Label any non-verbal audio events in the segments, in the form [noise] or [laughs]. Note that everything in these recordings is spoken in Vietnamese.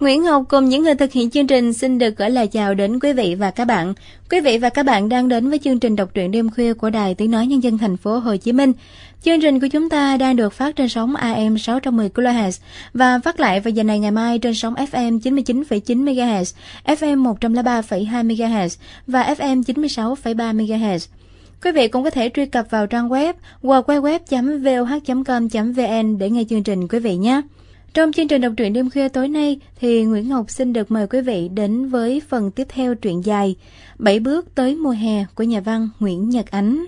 Nguyễn Ngọc cùng những người thực hiện chương trình xin được gửi lời chào đến quý vị và các bạn. Quý vị và các bạn đang đến với chương trình đọc truyện đêm khuya của Đài Tiếng nói nhân dân thành phố Hồ Chí Minh. Chương trình của chúng ta đang được phát trên sóng AM 610 kHz và phát lại vào giờ này ngày mai trên sóng FM 99,9 MHz, FM 103,2 MHz và FM 96,3 MHz. Quý vị cũng có thể truy cập vào trang web www.voh.com.vn để nghe chương trình quý vị nhé. Trong chương trình đọc truyện đêm khuya tối nay thì Nguyễn Ngọc xin được mời quý vị đến với phần tiếp theo truyện dài Bảy bước tới mùa hè của nhà văn Nguyễn Nhật Ánh.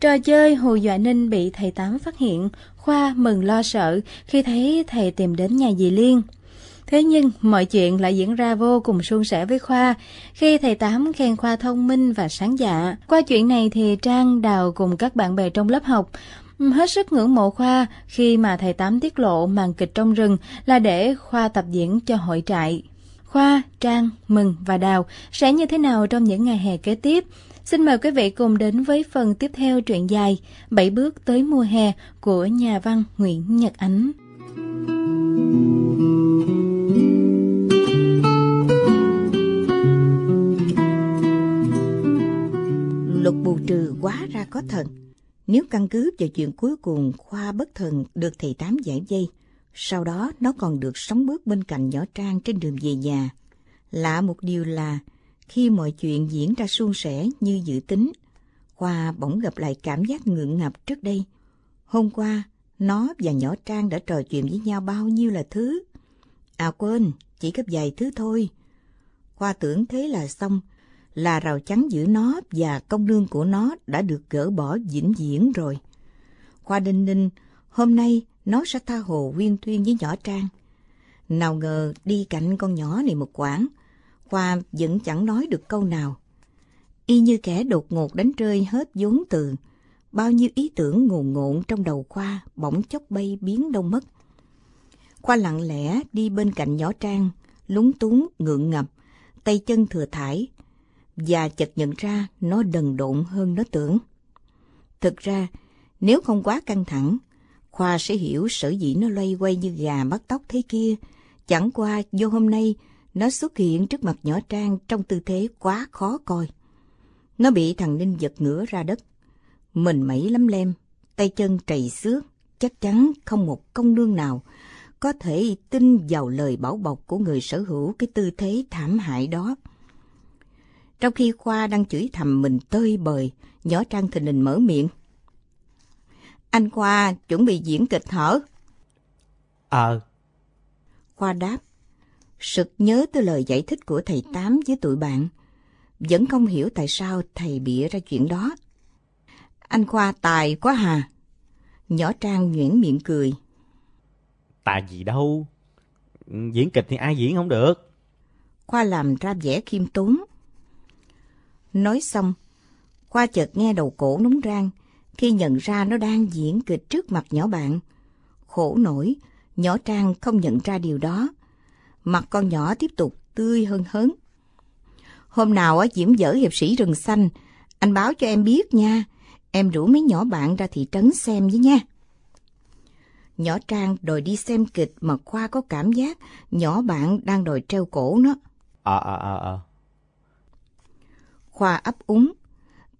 Trò chơi hồ dọa ninh bị thầy Tám phát hiện, Khoa mừng lo sợ khi thấy thầy tìm đến nhà dì Liên. Thế nhưng mọi chuyện lại diễn ra vô cùng suôn sẻ với Khoa khi thầy Tám khen Khoa thông minh và sáng dạ. Qua chuyện này thì Trang, Đào cùng các bạn bè trong lớp học hết sức ngưỡng mộ Khoa khi mà thầy Tám tiết lộ màn kịch trong rừng là để Khoa tập diễn cho hội trại. Khoa, Trang, Mừng và Đào sẽ như thế nào trong những ngày hè kế tiếp? Xin mời quý vị cùng đến với phần tiếp theo truyện dài Bảy bước tới mùa hè của nhà văn Nguyễn Nhật Ánh. Luật bù trừ quá ra có thần nếu căn cứ vào chuyện cuối cùng Khoa bất thần được thầy Tám giải dây, sau đó nó còn được sống bước bên cạnh nhỏ Trang trên đường về nhà. Lạ một điều là, khi mọi chuyện diễn ra suôn sẻ như dự tính, Khoa bỗng gặp lại cảm giác ngượng ngập trước đây. Hôm qua, nó và nhỏ Trang đã trò chuyện với nhau bao nhiêu là thứ. À quên, chỉ gấp vài thứ thôi. Khoa tưởng thế là xong, là rào chắn giữa nó và công nương của nó đã được gỡ bỏ vĩnh viễn rồi. Khoa đinh ninh, hôm nay nó sẽ tha hồ quyên thuyên với nhỏ Trang. Nào ngờ đi cạnh con nhỏ này một quãng, Khoa vẫn chẳng nói được câu nào. Y như kẻ đột ngột đánh rơi hết vốn từ, bao nhiêu ý tưởng ngồn ngộn trong đầu Khoa bỗng chốc bay biến đâu mất. Khoa lặng lẽ đi bên cạnh nhỏ Trang, lúng túng, ngượng ngập, tay chân thừa thải, và chợt nhận ra nó đần độn hơn nó tưởng. Thực ra, nếu không quá căng thẳng, Khoa sẽ hiểu sở dĩ nó loay quay như gà bắt tóc thế kia. Chẳng qua do hôm nay nó xuất hiện trước mặt nhỏ Trang trong tư thế quá khó coi. Nó bị thằng Ninh giật ngửa ra đất. Mình mẩy lắm lem, tay chân trầy xước, chắc chắn không một công nương nào có thể tin vào lời bảo bọc của người sở hữu cái tư thế thảm hại đó. Trong khi Khoa đang chửi thầm mình tơi bời, nhỏ Trang thình lình mở miệng. Anh Khoa chuẩn bị diễn kịch hở? Ờ. Khoa đáp, sực nhớ tới lời giải thích của thầy Tám với tụi bạn. Vẫn không hiểu tại sao thầy bịa ra chuyện đó. Anh Khoa tài quá hà. Nhỏ Trang nhuyễn miệng cười. Tài gì đâu. Diễn kịch thì ai diễn không được. Khoa làm ra vẻ khiêm tốn. Nói xong, Khoa chợt nghe đầu cổ núng rang khi nhận ra nó đang diễn kịch trước mặt nhỏ bạn. Khổ nổi, nhỏ Trang không nhận ra điều đó. Mặt con nhỏ tiếp tục tươi hơn hớn. Hôm nào ở Diễm dở hiệp sĩ rừng xanh, anh báo cho em biết nha. Em rủ mấy nhỏ bạn ra thị trấn xem với nha. Nhỏ Trang đòi đi xem kịch mà Khoa có cảm giác nhỏ bạn đang đòi treo cổ nó. À à à à. Khoa ấp úng,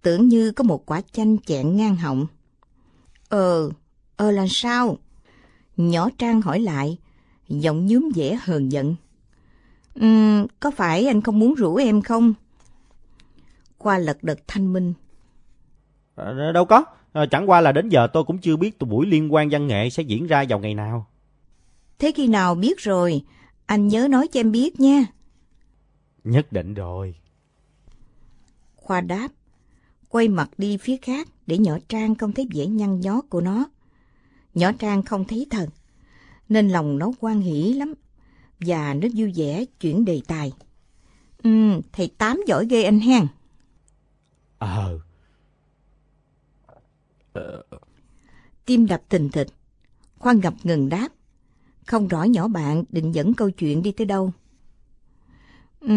tưởng như có một quả chanh chẹn ngang họng. Ờ, ờ là sao? Nhỏ Trang hỏi lại, giọng nhúm vẻ hờn giận. Um, có phải anh không muốn rủ em không? Khoa lật đật thanh minh. À, đâu có, à, chẳng qua là đến giờ tôi cũng chưa biết buổi liên quan văn nghệ sẽ diễn ra vào ngày nào. Thế khi nào biết rồi, anh nhớ nói cho em biết nha. Nhất định rồi. Khoa đáp, quay mặt đi phía khác để nhỏ Trang không thấy vẻ nhăn nhó của nó. Nhỏ Trang không thấy thần, nên lòng nó quan hỷ lắm, và nó vui vẻ chuyển đề tài. Ừ, thầy Tám giỏi ghê anh hen. Ờ. ờ. Tim đập thình thịch, Khoa ngập ngừng đáp. Không rõ nhỏ bạn định dẫn câu chuyện đi tới đâu. Ừ,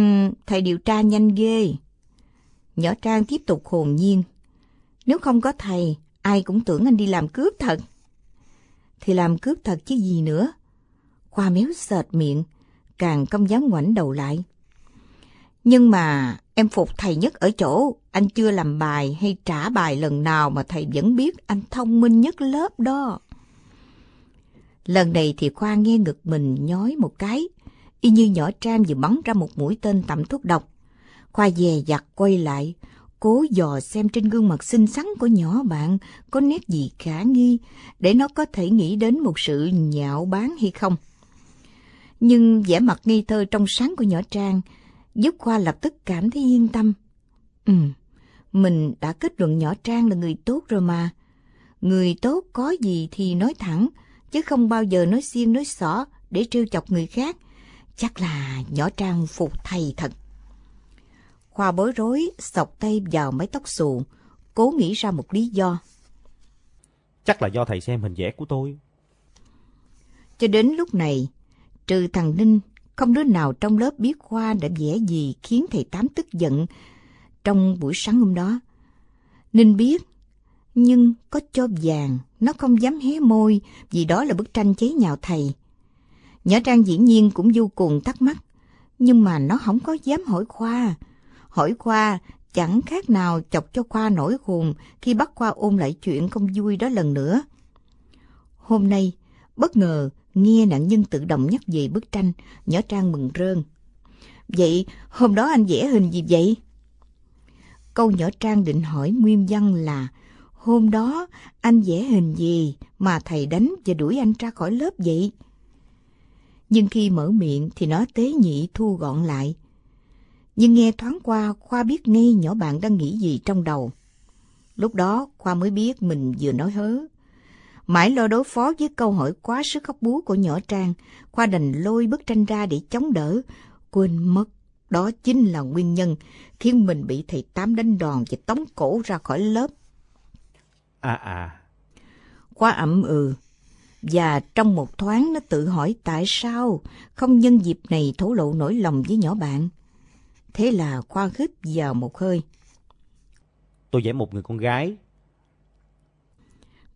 thầy điều tra nhanh ghê. Nhỏ Trang tiếp tục hồn nhiên. Nếu không có thầy, ai cũng tưởng anh đi làm cướp thật. Thì làm cướp thật chứ gì nữa. Khoa méo sệt miệng, càng không dám ngoảnh đầu lại. Nhưng mà em phục thầy nhất ở chỗ anh chưa làm bài hay trả bài lần nào mà thầy vẫn biết anh thông minh nhất lớp đó. Lần này thì Khoa nghe ngực mình nhói một cái, y như nhỏ Trang vừa bắn ra một mũi tên tẩm thuốc độc. Khoa dè dặt quay lại, cố dò xem trên gương mặt xinh xắn của nhỏ bạn có nét gì khả nghi để nó có thể nghĩ đến một sự nhạo báng hay không. Nhưng vẻ mặt nghi thơ trong sáng của nhỏ Trang giúp Khoa lập tức cảm thấy yên tâm. Ừ, mình đã kết luận nhỏ Trang là người tốt rồi mà. Người tốt có gì thì nói thẳng, chứ không bao giờ nói xiên nói xỏ để trêu chọc người khác. Chắc là nhỏ Trang phục thầy thật. Khoa bối rối, sọc tay vào mái tóc xù, cố nghĩ ra một lý do. Chắc là do thầy xem hình vẽ của tôi. Cho đến lúc này, trừ thằng Ninh, không đứa nào trong lớp biết Khoa đã vẽ gì khiến thầy Tám tức giận trong buổi sáng hôm đó. Ninh biết, nhưng có cho vàng, nó không dám hé môi vì đó là bức tranh chế nhạo thầy. Nhỏ Trang dĩ nhiên cũng vô cùng thắc mắc, nhưng mà nó không có dám hỏi Khoa. Hỏi Khoa chẳng khác nào chọc cho Khoa nổi khùng khi bắt Khoa ôm lại chuyện không vui đó lần nữa. Hôm nay, bất ngờ nghe nạn nhân tự động nhắc về bức tranh, nhỏ Trang mừng rơn. Vậy hôm đó anh vẽ hình gì vậy? Câu nhỏ Trang định hỏi nguyên văn là Hôm đó anh vẽ hình gì mà thầy đánh và đuổi anh ra khỏi lớp vậy? Nhưng khi mở miệng thì nó tế nhị thu gọn lại. Nhưng nghe thoáng qua, Khoa biết ngay nhỏ bạn đang nghĩ gì trong đầu. Lúc đó Khoa mới biết mình vừa nói hớ. Mãi lo đối phó với câu hỏi quá sức khóc bú của nhỏ Trang, Khoa đành lôi bức tranh ra để chống đỡ, quên mất. Đó chính là nguyên nhân khiến mình bị thầy Tám đánh đòn và tống cổ ra khỏi lớp. À à. Khoa ậm ừ. Và trong một thoáng nó tự hỏi tại sao không nhân dịp này thổ lộ nỗi lòng với nhỏ bạn. Thế là Khoa hít vào một hơi. Tôi vẽ một người con gái.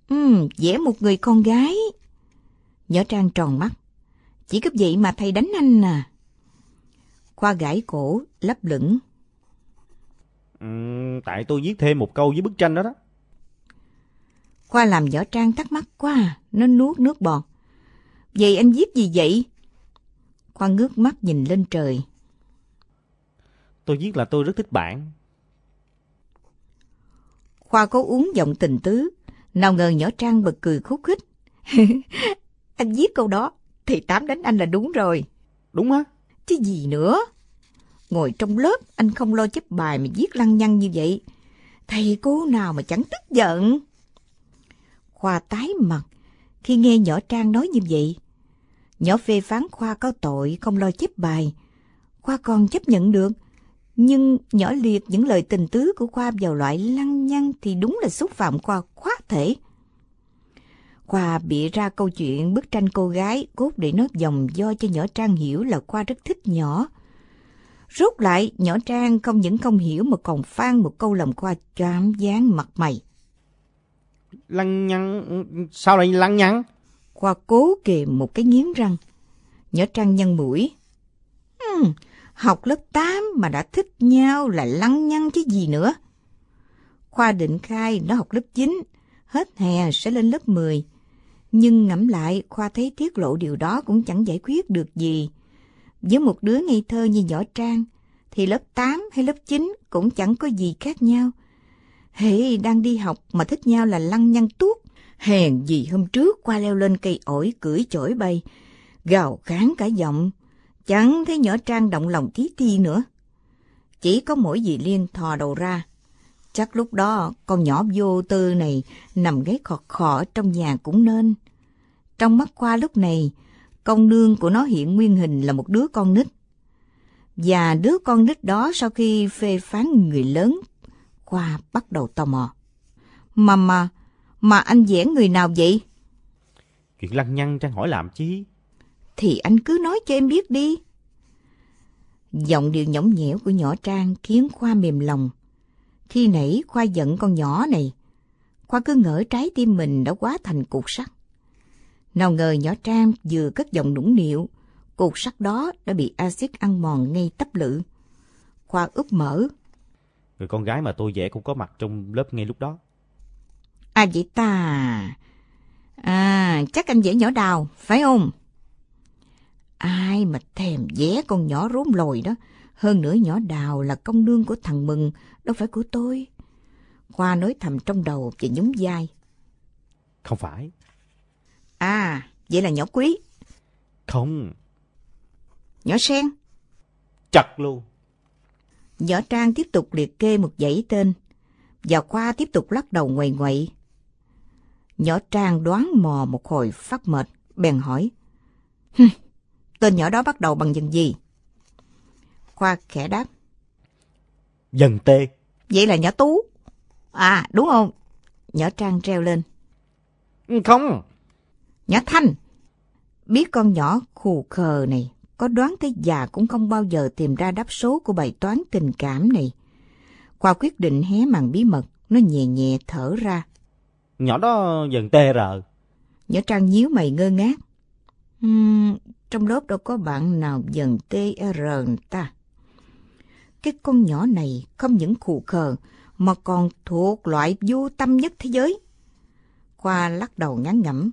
Ừ, vẽ một người con gái. Nhỏ Trang tròn mắt. Chỉ cấp vậy mà thầy đánh anh à. Khoa gãi cổ, lấp lửng. Ừ, tại tôi viết thêm một câu với bức tranh đó đó. Khoa làm nhỏ Trang thắc mắc quá, à, nó nuốt nước bọt. Vậy anh viết gì vậy? Khoa ngước mắt nhìn lên trời. Tôi viết là tôi rất thích bạn. Khoa có uống giọng tình tứ, nào ngờ nhỏ Trang bật cười khúc khích. [laughs] anh viết câu đó, thì Tám đánh anh là đúng rồi. Đúng á? Chứ gì nữa. Ngồi trong lớp, anh không lo chép bài mà viết lăng nhăng như vậy. Thầy cô nào mà chẳng tức giận. Khoa tái mặt khi nghe nhỏ Trang nói như vậy. Nhỏ phê phán Khoa có tội không lo chép bài. Khoa còn chấp nhận được. Nhưng nhỏ liệt những lời tình tứ của Khoa vào loại lăng nhăng thì đúng là xúc phạm Khoa quá thể. Khoa bị ra câu chuyện bức tranh cô gái cốt để nói dòng do cho nhỏ Trang hiểu là Khoa rất thích nhỏ. Rốt lại, nhỏ Trang không những không hiểu mà còn phan một câu làm Khoa choáng dáng mặt mày. Lăng nhăng... Sao lại lăng nhăng? Khoa cố kềm một cái nghiến răng. Nhỏ Trang nhân mũi. Hmm, học lớp 8 mà đã thích nhau là lăng nhăng chứ gì nữa. Khoa định khai nó học lớp 9, hết hè sẽ lên lớp 10. Nhưng ngẫm lại, Khoa thấy tiết lộ điều đó cũng chẳng giải quyết được gì. Với một đứa ngây thơ như nhỏ Trang, thì lớp 8 hay lớp 9 cũng chẳng có gì khác nhau. Hệ đang đi học mà thích nhau là lăng nhăng tuốt. Hèn gì hôm trước qua leo lên cây ổi cưỡi chổi bay, gào kháng cả giọng, chẳng thấy nhỏ Trang động lòng tí ti nữa. Chỉ có mỗi dì Liên thò đầu ra. Chắc lúc đó con nhỏ vô tư này nằm ghế khọt khọ trong nhà cũng nên. Trong mắt qua lúc này, công nương của nó hiện nguyên hình là một đứa con nít. Và đứa con nít đó sau khi phê phán người lớn, Khoa bắt đầu tò mò. Mà mà, mà anh vẽ người nào vậy? Chuyện lăng nhăng Trang hỏi làm chi? Thì anh cứ nói cho em biết đi. Giọng điệu nhõng nhẽo của nhỏ Trang khiến Khoa mềm lòng. Khi nãy Khoa giận con nhỏ này, Khoa cứ ngỡ trái tim mình đã quá thành cục sắt. Nào ngờ nhỏ Trang vừa cất giọng nũng nịu, cột sắt đó đã bị axit ăn mòn ngay tấp lự. Khoa úp mở. Người con gái mà tôi vẽ cũng có mặt trong lớp ngay lúc đó. À vậy ta... À, chắc anh vẽ nhỏ đào, phải không? Ai mà thèm vẽ con nhỏ rốn lồi đó. Hơn nữa nhỏ đào là công nương của thằng Mừng, đâu phải của tôi. Khoa nói thầm trong đầu và nhún vai. Không phải. À, vậy là nhỏ quý. Không. Nhỏ sen. Chặt luôn. Nhỏ Trang tiếp tục liệt kê một dãy tên. Và Khoa tiếp tục lắc đầu ngoầy ngoậy. Nhỏ Trang đoán mò một hồi phát mệt, bèn hỏi. Tên nhỏ đó bắt đầu bằng dần gì? Khoa khẽ đáp. Dần tê. Vậy là nhỏ Tú. À, đúng không? Nhỏ Trang reo lên. Ừ, không. Nhỏ Thanh. Biết con nhỏ khù khờ này, có đoán tới già cũng không bao giờ tìm ra đáp số của bài toán tình cảm này. Khoa quyết định hé màn bí mật, nó nhẹ nhẹ thở ra. Nhỏ đó dần tê rờ. Nhỏ Trang nhíu mày ngơ ngác. Uhm, trong lớp đâu có bạn nào dần TR ta. Cái con nhỏ này không những khù khờ mà còn thuộc loại vô tâm nhất thế giới. Khoa lắc đầu ngán ngẩm.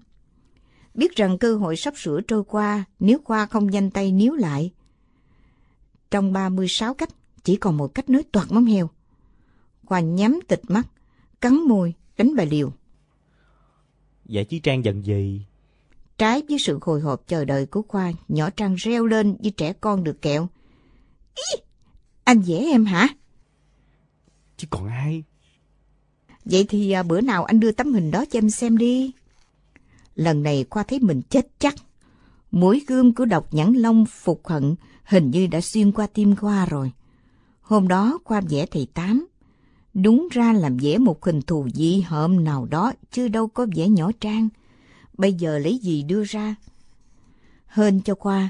Biết rằng cơ hội sắp sửa trôi qua nếu Khoa không nhanh tay níu lại. Trong 36 cách, chỉ còn một cách nối toạt móng heo. Khoa nhắm tịch mắt, cắn môi, đánh bài liều. Dạ, Vậy chứ Trang dần gì? Trái với sự hồi hộp chờ đợi của Khoa, nhỏ Trang reo lên như trẻ con được kẹo. Ý, anh vẽ em hả? Chứ còn ai? Vậy thì à, bữa nào anh đưa tấm hình đó cho em xem đi. Lần này Khoa thấy mình chết chắc. Mũi gươm của độc nhãn long phục hận hình như đã xuyên qua tim Khoa rồi. Hôm đó Khoa vẽ thầy Tám. Đúng ra làm vẽ một hình thù dị hợm nào đó, chứ đâu có vẽ nhỏ trang. Bây giờ lấy gì đưa ra? Hên cho Khoa.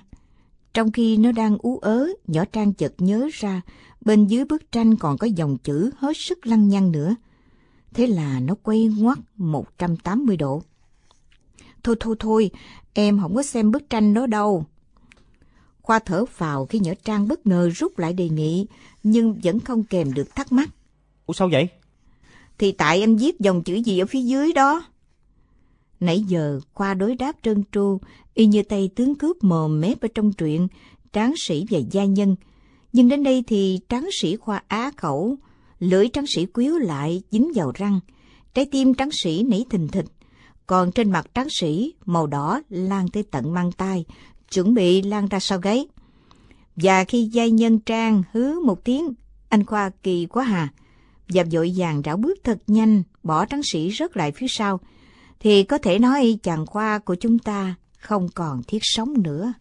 Trong khi nó đang ú ớ, nhỏ trang chợt nhớ ra, bên dưới bức tranh còn có dòng chữ hết sức lăng nhăng nữa. Thế là nó quay ngoắt 180 độ. Thôi thôi thôi, em không có xem bức tranh đó đâu. Khoa thở phào khi nhỏ Trang bất ngờ rút lại đề nghị, nhưng vẫn không kèm được thắc mắc. Ủa sao vậy? Thì tại anh viết dòng chữ gì ở phía dưới đó. Nãy giờ Khoa đối đáp trơn tru, y như tay tướng cướp mồm mép ở trong truyện Tráng sĩ và gia nhân. Nhưng đến đây thì tráng sĩ Khoa á khẩu, lưỡi tráng sĩ quýu lại dính vào răng, trái tim tráng sĩ nảy thình thịch, còn trên mặt tráng sĩ màu đỏ lan tới tận mang tay, chuẩn bị lan ra sau gáy. Và khi gia nhân trang hứ một tiếng, anh Khoa kỳ quá hà, và vội vàng rảo bước thật nhanh, bỏ tráng sĩ rớt lại phía sau, thì có thể nói chàng Khoa của chúng ta không còn thiết sống nữa.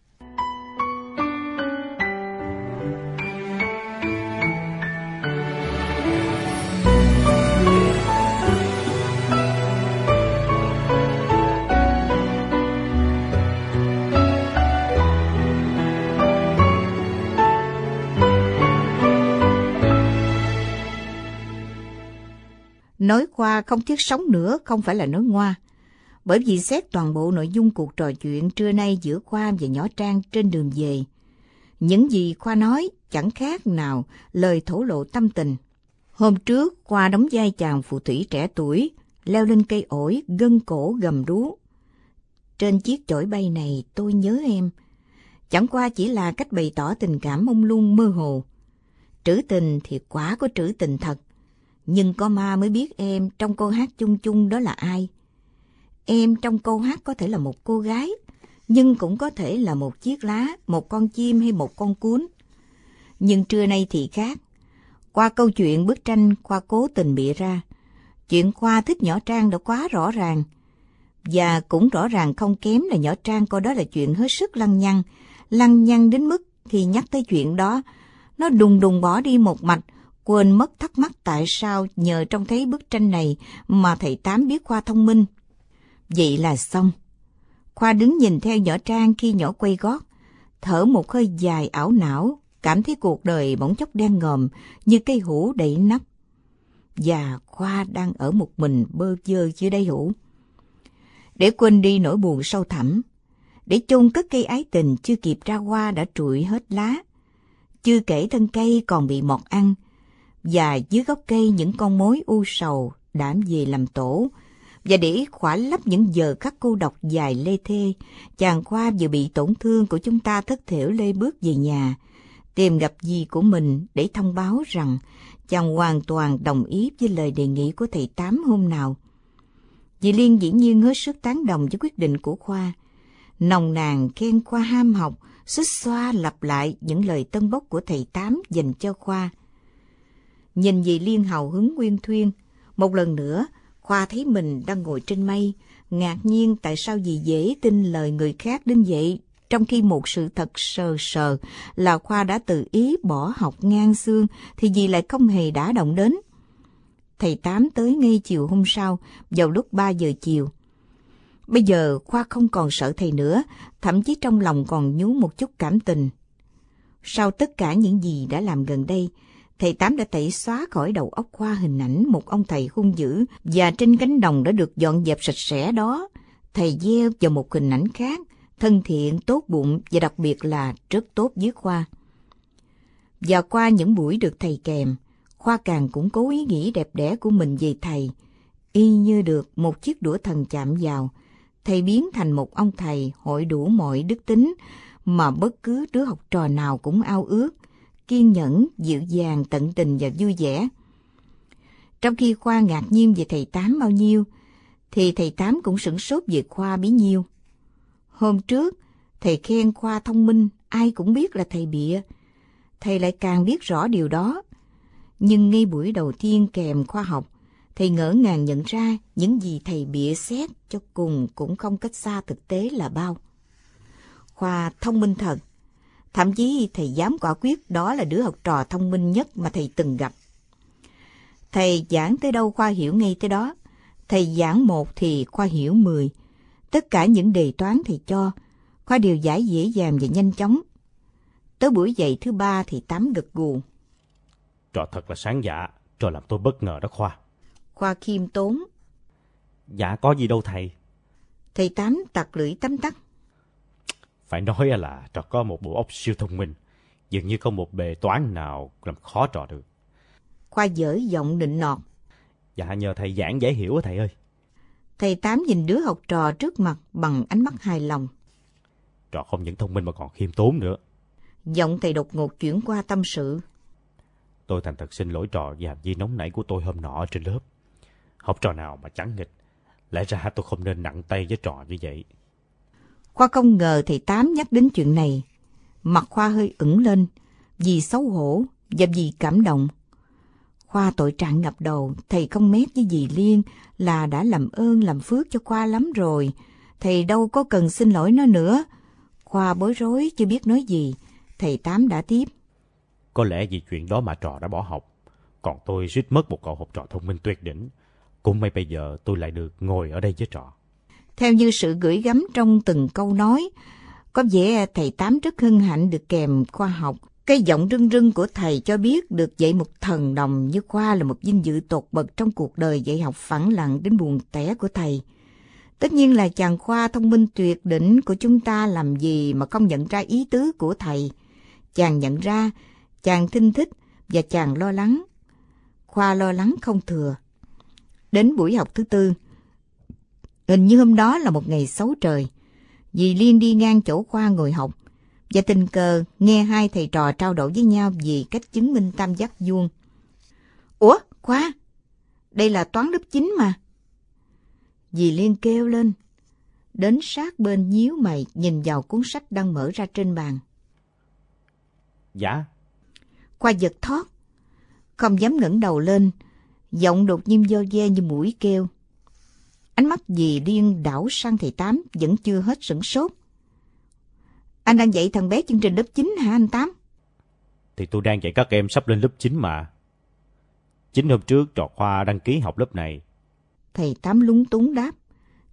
Nói qua không thiết sống nữa không phải là nói ngoa. Bởi vì xét toàn bộ nội dung cuộc trò chuyện trưa nay giữa Khoa và nhỏ Trang trên đường về. Những gì Khoa nói chẳng khác nào lời thổ lộ tâm tình. Hôm trước, Khoa đóng vai chàng phù thủy trẻ tuổi, leo lên cây ổi, gân cổ gầm rú. Trên chiếc chổi bay này tôi nhớ em. Chẳng qua chỉ là cách bày tỏ tình cảm mông lung mơ hồ. Trữ tình thì quả có trữ tình thật nhưng có ma mới biết em trong câu hát chung chung đó là ai. Em trong câu hát có thể là một cô gái, nhưng cũng có thể là một chiếc lá, một con chim hay một con cuốn. Nhưng trưa nay thì khác. Qua câu chuyện bức tranh Khoa cố tình bịa ra, chuyện Khoa thích nhỏ Trang đã quá rõ ràng. Và cũng rõ ràng không kém là nhỏ Trang coi đó là chuyện hết sức lăng nhăng, lăng nhăng đến mức khi nhắc tới chuyện đó, nó đùng đùng bỏ đi một mạch, quên mất thắc mắc tại sao nhờ trông thấy bức tranh này mà thầy Tám biết Khoa thông minh. Vậy là xong. Khoa đứng nhìn theo nhỏ Trang khi nhỏ quay gót, thở một hơi dài ảo não, cảm thấy cuộc đời bỗng chốc đen ngòm như cây hũ đầy nắp. Và Khoa đang ở một mình bơ vơ dưới đây hũ. Để quên đi nỗi buồn sâu thẳm, để chôn cất cây ái tình chưa kịp ra hoa đã trụi hết lá. Chưa kể thân cây còn bị mọt ăn, và dưới gốc cây những con mối u sầu đã về làm tổ, và để khỏa lấp những giờ khắc cô độc dài lê thê, chàng Khoa vừa bị tổn thương của chúng ta thất thểu lê bước về nhà, tìm gặp dì của mình để thông báo rằng chàng hoàn toàn đồng ý với lời đề nghị của thầy Tám hôm nào. Dì Liên dĩ nhiên hết sức tán đồng với quyết định của Khoa. Nồng nàn khen Khoa ham học, xích xoa lặp lại những lời tân bốc của thầy Tám dành cho Khoa. Nhìn dì Liên hào hứng nguyên thuyên, một lần nữa Khoa thấy mình đang ngồi trên mây, ngạc nhiên tại sao dì dễ tin lời người khác đến vậy, trong khi một sự thật sờ sờ là Khoa đã tự ý bỏ học ngang xương thì dì lại không hề đã động đến. Thầy Tám tới ngay chiều hôm sau, vào lúc 3 giờ chiều. Bây giờ Khoa không còn sợ thầy nữa, thậm chí trong lòng còn nhú một chút cảm tình. Sau tất cả những gì đã làm gần đây, thầy Tám đã tẩy xóa khỏi đầu óc Khoa hình ảnh một ông thầy hung dữ và trên cánh đồng đã được dọn dẹp sạch sẽ đó. Thầy gieo vào một hình ảnh khác, thân thiện, tốt bụng và đặc biệt là rất tốt với Khoa. Và qua những buổi được thầy kèm, Khoa càng củng cố ý nghĩ đẹp đẽ của mình về thầy. Y như được một chiếc đũa thần chạm vào, thầy biến thành một ông thầy hội đủ mọi đức tính mà bất cứ đứa học trò nào cũng ao ước, kiên nhẫn, dịu dàng, tận tình và vui vẻ. Trong khi Khoa ngạc nhiên về thầy Tám bao nhiêu, thì thầy Tám cũng sửng sốt về Khoa bấy nhiêu. Hôm trước, thầy khen Khoa thông minh, ai cũng biết là thầy bịa. Thầy lại càng biết rõ điều đó. Nhưng ngay buổi đầu tiên kèm khoa học, thầy ngỡ ngàng nhận ra những gì thầy bịa xét cho cùng cũng không cách xa thực tế là bao. Khoa thông minh thật, thậm chí thầy dám quả quyết đó là đứa học trò thông minh nhất mà thầy từng gặp. Thầy giảng tới đâu Khoa hiểu ngay tới đó, thầy giảng một thì Khoa hiểu mười. Tất cả những đề toán thầy cho, Khoa đều giải dễ dàng và nhanh chóng. Tới buổi dạy thứ ba thì Tám gật gù. Trò thật là sáng dạ, trò làm tôi bất ngờ đó Khoa. Khoa khiêm tốn. Dạ có gì đâu thầy. Thầy Tám tặc lưỡi tắm tắt. Phải nói là trò có một bộ óc siêu thông minh. Dường như không một bề toán nào làm khó trò được. Khoa dở giọng nịnh nọt. Dạ nhờ thầy giảng dễ hiểu thầy ơi. Thầy Tám nhìn đứa học trò trước mặt bằng ánh mắt hài lòng. Trò không những thông minh mà còn khiêm tốn nữa. Giọng thầy đột ngột chuyển qua tâm sự. Tôi thành thật xin lỗi trò vì hành vi nóng nảy của tôi hôm nọ trên lớp. Học trò nào mà chẳng nghịch. Lẽ ra tôi không nên nặng tay với trò như vậy. Khoa không ngờ thầy Tám nhắc đến chuyện này. Mặt Khoa hơi ửng lên, vì xấu hổ và vì cảm động. Khoa tội trạng ngập đầu, thầy không mép với dì Liên là đã làm ơn làm phước cho Khoa lắm rồi. Thầy đâu có cần xin lỗi nó nữa. Khoa bối rối chưa biết nói gì. Thầy Tám đã tiếp. Có lẽ vì chuyện đó mà trò đã bỏ học. Còn tôi suýt mất một cậu học trò thông minh tuyệt đỉnh. Cũng may bây giờ tôi lại được ngồi ở đây với trò. Theo như sự gửi gắm trong từng câu nói, có vẻ thầy Tám rất hân hạnh được kèm khoa học. Cái giọng rưng rưng của thầy cho biết được dạy một thần đồng như khoa là một vinh dự tột bậc trong cuộc đời dạy học phẳng lặng đến buồn tẻ của thầy. Tất nhiên là chàng khoa thông minh tuyệt đỉnh của chúng ta làm gì mà không nhận ra ý tứ của thầy. Chàng nhận ra, chàng thinh thích và chàng lo lắng. Khoa lo lắng không thừa. Đến buổi học thứ tư, hình như hôm đó là một ngày xấu trời. Dì Liên đi ngang chỗ Khoa ngồi học và tình cờ nghe hai thầy trò trao đổi với nhau về cách chứng minh tam giác vuông. Ủa, Khoa, đây là toán lớp 9 mà. Dì Liên kêu lên, đến sát bên nhíu mày nhìn vào cuốn sách đang mở ra trên bàn. Dạ. Khoa giật thót, không dám ngẩng đầu lên, giọng đột nhiên do ve như mũi kêu. Ánh mắt dì Liên đảo sang thầy Tám vẫn chưa hết sửng sốt. Anh đang dạy thằng bé chương trình lớp 9 hả anh Tám? Thì tôi đang dạy các em sắp lên lớp 9 mà. Chính hôm trước trò khoa đăng ký học lớp này. Thầy Tám lúng túng đáp.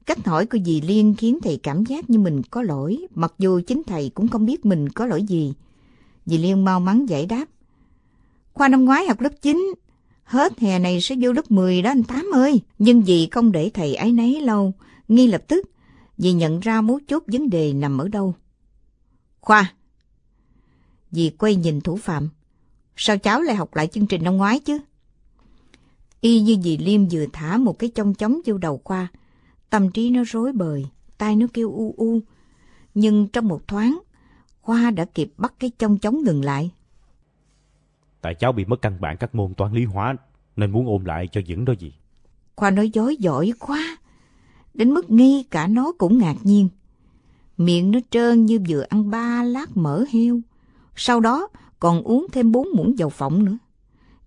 Cách hỏi của dì Liên khiến thầy cảm giác như mình có lỗi, mặc dù chính thầy cũng không biết mình có lỗi gì. Dì Liên mau mắn giải đáp. Khoa năm ngoái học lớp 9, hết hè này sẽ vô lớp 10 đó anh Tám ơi. Nhưng vì không để thầy ấy nấy lâu, ngay lập tức, vì nhận ra mấu chốt vấn đề nằm ở đâu. Khoa! Dì quay nhìn thủ phạm. Sao cháu lại học lại chương trình năm ngoái chứ? Y như dì Liêm vừa thả một cái chong chóng vô đầu Khoa. Tâm trí nó rối bời, tai nó kêu u u. Nhưng trong một thoáng, Khoa đã kịp bắt cái chong chóng ngừng lại. Tại cháu bị mất căn bản các môn toán lý hóa nên muốn ôn lại cho vững đó gì. Khoa nói dối giỏi quá, đến mức ngay cả nó cũng ngạc nhiên. Miệng nó trơn như vừa ăn ba lát mỡ heo, sau đó còn uống thêm bốn muỗng dầu phộng nữa.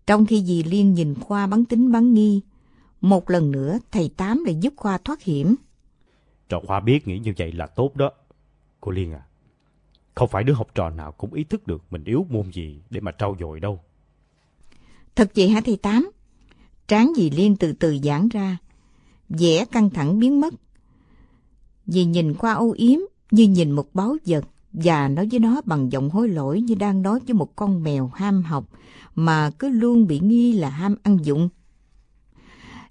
Trong khi dì Liên nhìn Khoa bắn tính bắn nghi, một lần nữa thầy Tám lại giúp Khoa thoát hiểm. Trò Khoa biết nghĩ như vậy là tốt đó. Cô Liên à, không phải đứa học trò nào cũng ý thức được mình yếu môn gì để mà trau dồi đâu. Thật vậy hả thầy Tám? Tráng dì Liên từ từ giãn ra, vẻ căng thẳng biến mất. Dì nhìn qua âu yếm như nhìn một báu vật và nói với nó bằng giọng hối lỗi như đang nói với một con mèo ham học mà cứ luôn bị nghi là ham ăn dụng.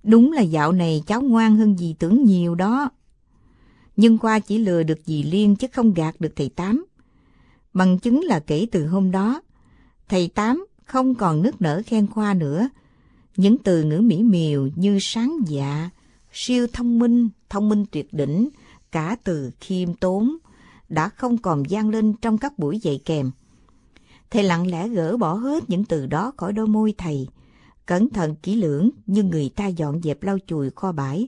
Đúng là dạo này cháu ngoan hơn dì tưởng nhiều đó. Nhưng qua chỉ lừa được dì Liên chứ không gạt được thầy Tám. Bằng chứng là kể từ hôm đó, thầy Tám không còn nức nở khen Khoa nữa. Những từ ngữ mỹ miều như sáng dạ, siêu thông minh, thông minh tuyệt đỉnh, cả từ khiêm tốn, đã không còn gian lên trong các buổi dạy kèm. Thầy lặng lẽ gỡ bỏ hết những từ đó khỏi đôi môi thầy, cẩn thận kỹ lưỡng như người ta dọn dẹp lau chùi kho bãi,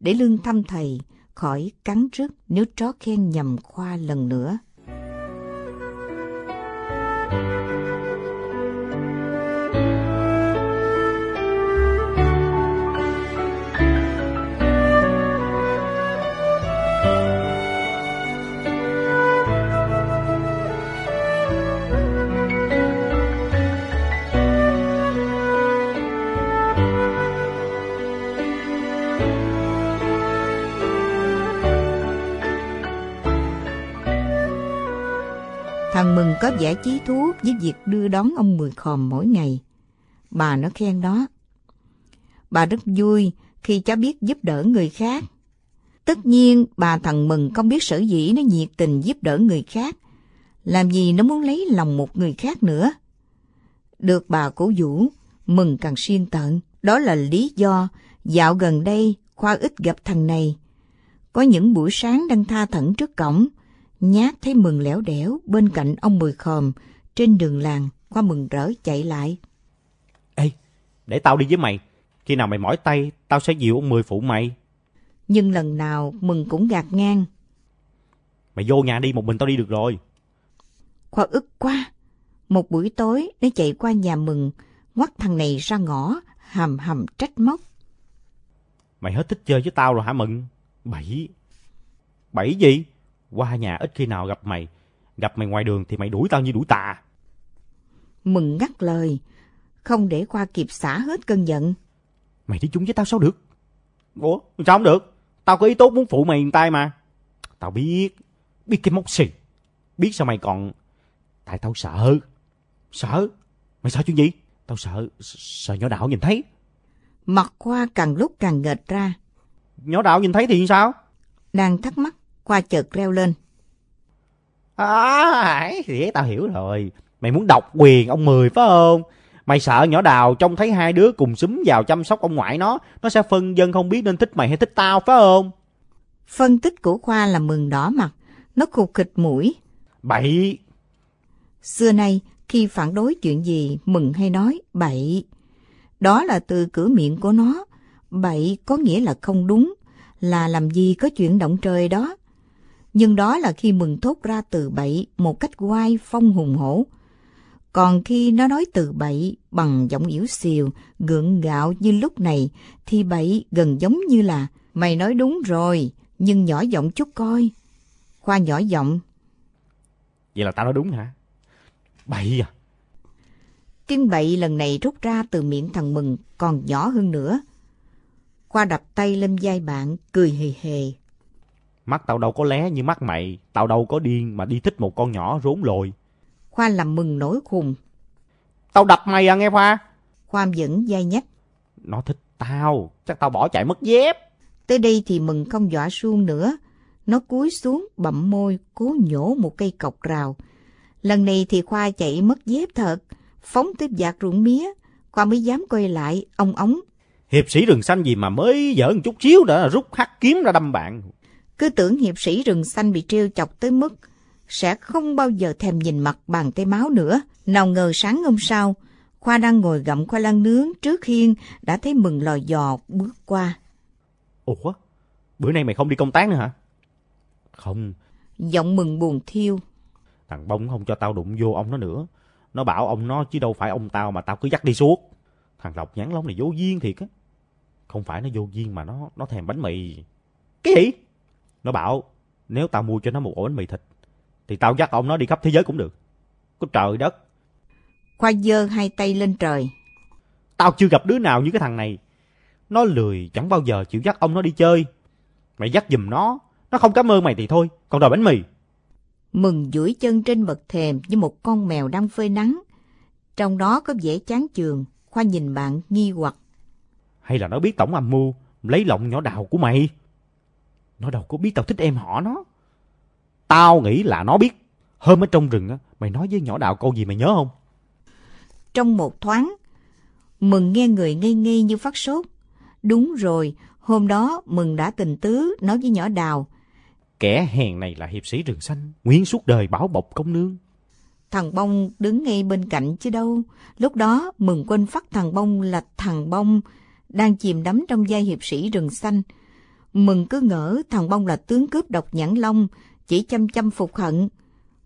để lương thăm thầy khỏi cắn rứt nếu trót khen nhầm khoa lần nữa. Thank you. Thằng Mừng có vẻ chí thú với việc đưa đón ông Mười Khòm mỗi ngày. Bà nó khen đó Bà rất vui khi cháu biết giúp đỡ người khác. Tất nhiên bà thằng Mừng không biết sở dĩ nó nhiệt tình giúp đỡ người khác. Làm gì nó muốn lấy lòng một người khác nữa. Được bà cổ vũ, Mừng càng siêng tận. Đó là lý do dạo gần đây Khoa ít gặp thằng này. Có những buổi sáng đang tha thẩn trước cổng, Nhát thấy mừng lẻo đẻo bên cạnh ông Mười Khòm trên đường làng, qua mừng rỡ chạy lại. Ê, để tao đi với mày. Khi nào mày mỏi tay, tao sẽ dìu ông Mười phụ mày. Nhưng lần nào mừng cũng gạt ngang. Mày vô nhà đi, một mình tao đi được rồi. Khoa ức quá. Một buổi tối, nó chạy qua nhà mừng, ngoắt thằng này ra ngõ, hầm hầm trách móc. Mày hết thích chơi với tao rồi hả Mừng? Bậy. Bậy gì? Qua nhà ít khi nào gặp mày. Gặp mày ngoài đường thì mày đuổi tao như đuổi tà. Mừng ngắt lời, không để qua kịp xả hết cơn giận. Mày đi chung với tao sao được? Ủa, sao không được? Tao có ý tốt muốn phụ mày tay mà. Tao biết, biết cái mốc xì. Biết sao mày còn... Tại tao sợ. Sợ? Mày sợ chuyện gì? Tao sợ, sợ nhỏ đạo nhìn thấy. Mặt qua càng lúc càng nghệt ra. Nhỏ đạo nhìn thấy thì sao? Đang thắc mắc, qua chợt reo lên. À, thì tao hiểu rồi. Mày muốn độc quyền ông Mười phải không? Mày sợ nhỏ đào trông thấy hai đứa cùng xúm vào chăm sóc ông ngoại nó, nó sẽ phân dân không biết nên thích mày hay thích tao phải không? Phân tích của Khoa là mừng đỏ mặt, nó khục khịch mũi. Bậy! Xưa nay, khi phản đối chuyện gì, mừng hay nói bậy. Đó là từ cửa miệng của nó. Bậy có nghĩa là không đúng, là làm gì có chuyện động trời đó nhưng đó là khi mừng thốt ra từ bậy một cách oai phong hùng hổ. Còn khi nó nói từ bậy bằng giọng yếu xìu, gượng gạo như lúc này, thì bậy gần giống như là mày nói đúng rồi, nhưng nhỏ giọng chút coi. Khoa nhỏ giọng. Vậy là tao nói đúng hả? Bậy à? Tiếng bậy lần này rút ra từ miệng thằng Mừng còn nhỏ hơn nữa. Khoa đập tay lên vai bạn, cười hề hề. Mắt tao đâu có lé như mắt mày, tao đâu có điên mà đi thích một con nhỏ rốn lồi. Khoa làm mừng nổi khùng. Tao đập mày à nghe Khoa. Khoa vẫn dai nhách. Nó thích tao, chắc tao bỏ chạy mất dép. Tới đây thì mừng không dọa suông nữa. Nó cúi xuống bậm môi, cố nhổ một cây cọc rào. Lần này thì Khoa chạy mất dép thật, phóng tiếp giạc ruộng mía. Khoa mới dám quay lại, ông ống. Hiệp sĩ rừng xanh gì mà mới dở một chút xíu đã rút hắc kiếm ra đâm bạn. Cứ tưởng hiệp sĩ rừng xanh bị trêu chọc tới mức sẽ không bao giờ thèm nhìn mặt bàn tay máu nữa. Nào ngờ sáng hôm sau, Khoa đang ngồi gặm khoai lang nướng trước hiên đã thấy mừng lò dò bước qua. Ủa, bữa nay mày không đi công tác nữa hả? Không. Giọng mừng buồn thiêu. Thằng Bông không cho tao đụng vô ông nó nữa. Nó bảo ông nó chứ đâu phải ông tao mà tao cứ dắt đi suốt. Thằng Lộc nhắn lóng này vô duyên thiệt á. Không phải nó vô duyên mà nó nó thèm bánh mì. Cái gì? Nó bảo nếu tao mua cho nó một ổ bánh mì thịt thì tao dắt ông nó đi khắp thế giới cũng được. Có trời đất. Khoa giơ hai tay lên trời. Tao chưa gặp đứa nào như cái thằng này. Nó lười chẳng bao giờ chịu dắt ông nó đi chơi. Mày dắt giùm nó. Nó không cảm ơn mày thì thôi. Còn đòi bánh mì. Mừng duỗi chân trên bậc thềm như một con mèo đang phơi nắng. Trong đó có vẻ chán chường. Khoa nhìn bạn nghi hoặc. Hay là nó biết tổng âm mưu lấy lọng nhỏ đào của mày? Nó đâu có biết tao thích em họ nó. Tao nghĩ là nó biết. Hôm ở trong rừng á, mày nói với nhỏ đạo câu gì mày nhớ không? Trong một thoáng, Mừng nghe người ngây ngây như phát sốt. Đúng rồi, hôm đó Mừng đã tình tứ nói với nhỏ đào. Kẻ hèn này là hiệp sĩ rừng xanh, nguyên suốt đời bảo bọc công nương. Thằng Bông đứng ngay bên cạnh chứ đâu. Lúc đó Mừng quên phát thằng Bông là thằng Bông đang chìm đắm trong giai hiệp sĩ rừng xanh. Mừng cứ ngỡ thằng Bông là tướng cướp độc nhãn long, chỉ chăm chăm phục hận.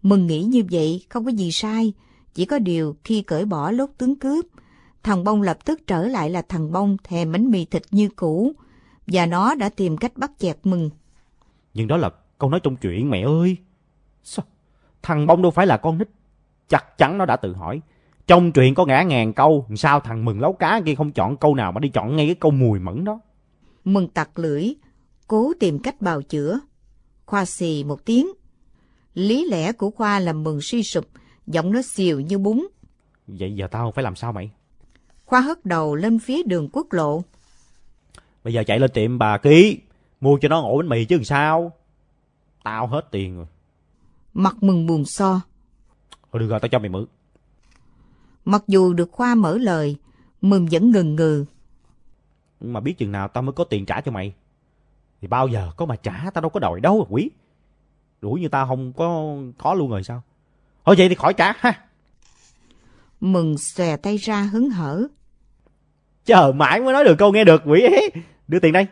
Mừng nghĩ như vậy không có gì sai, chỉ có điều khi cởi bỏ lốt tướng cướp, thằng Bông lập tức trở lại là thằng Bông thèm bánh mì thịt như cũ, và nó đã tìm cách bắt chẹt Mừng. Nhưng đó là câu nói trong chuyện mẹ ơi. Sao? Thằng Bông đâu phải là con nít. Chắc chắn nó đã tự hỏi. Trong chuyện có ngã ngàn câu, sao thằng Mừng lấu cá kia không chọn câu nào mà đi chọn ngay cái câu mùi mẫn đó. Mừng tặc lưỡi, cố tìm cách bào chữa. Khoa xì một tiếng. Lý lẽ của Khoa làm Mừng suy sụp, giọng nó xìu như bún. Vậy giờ tao phải làm sao mày? Khoa hất đầu lên phía đường quốc lộ. Bây giờ chạy lên tiệm bà ký, mua cho nó ổ bánh mì chứ làm sao? Tao hết tiền rồi. Mặt mừng buồn so. Thôi được rồi, tao cho mày mượn. Mặc dù được Khoa mở lời, Mừng vẫn ngừng ngừ. Mà biết chừng nào tao mới có tiền trả cho mày. Thì bao giờ có mà trả tao đâu có đòi đâu quỷ. Rủi như tao không có khó luôn rồi sao? Thôi vậy thì khỏi trả ha. Mừng xòe tay ra hứng hở. Chờ mãi mới nói được câu nghe được quỷ ấy. [laughs] Đưa tiền đây.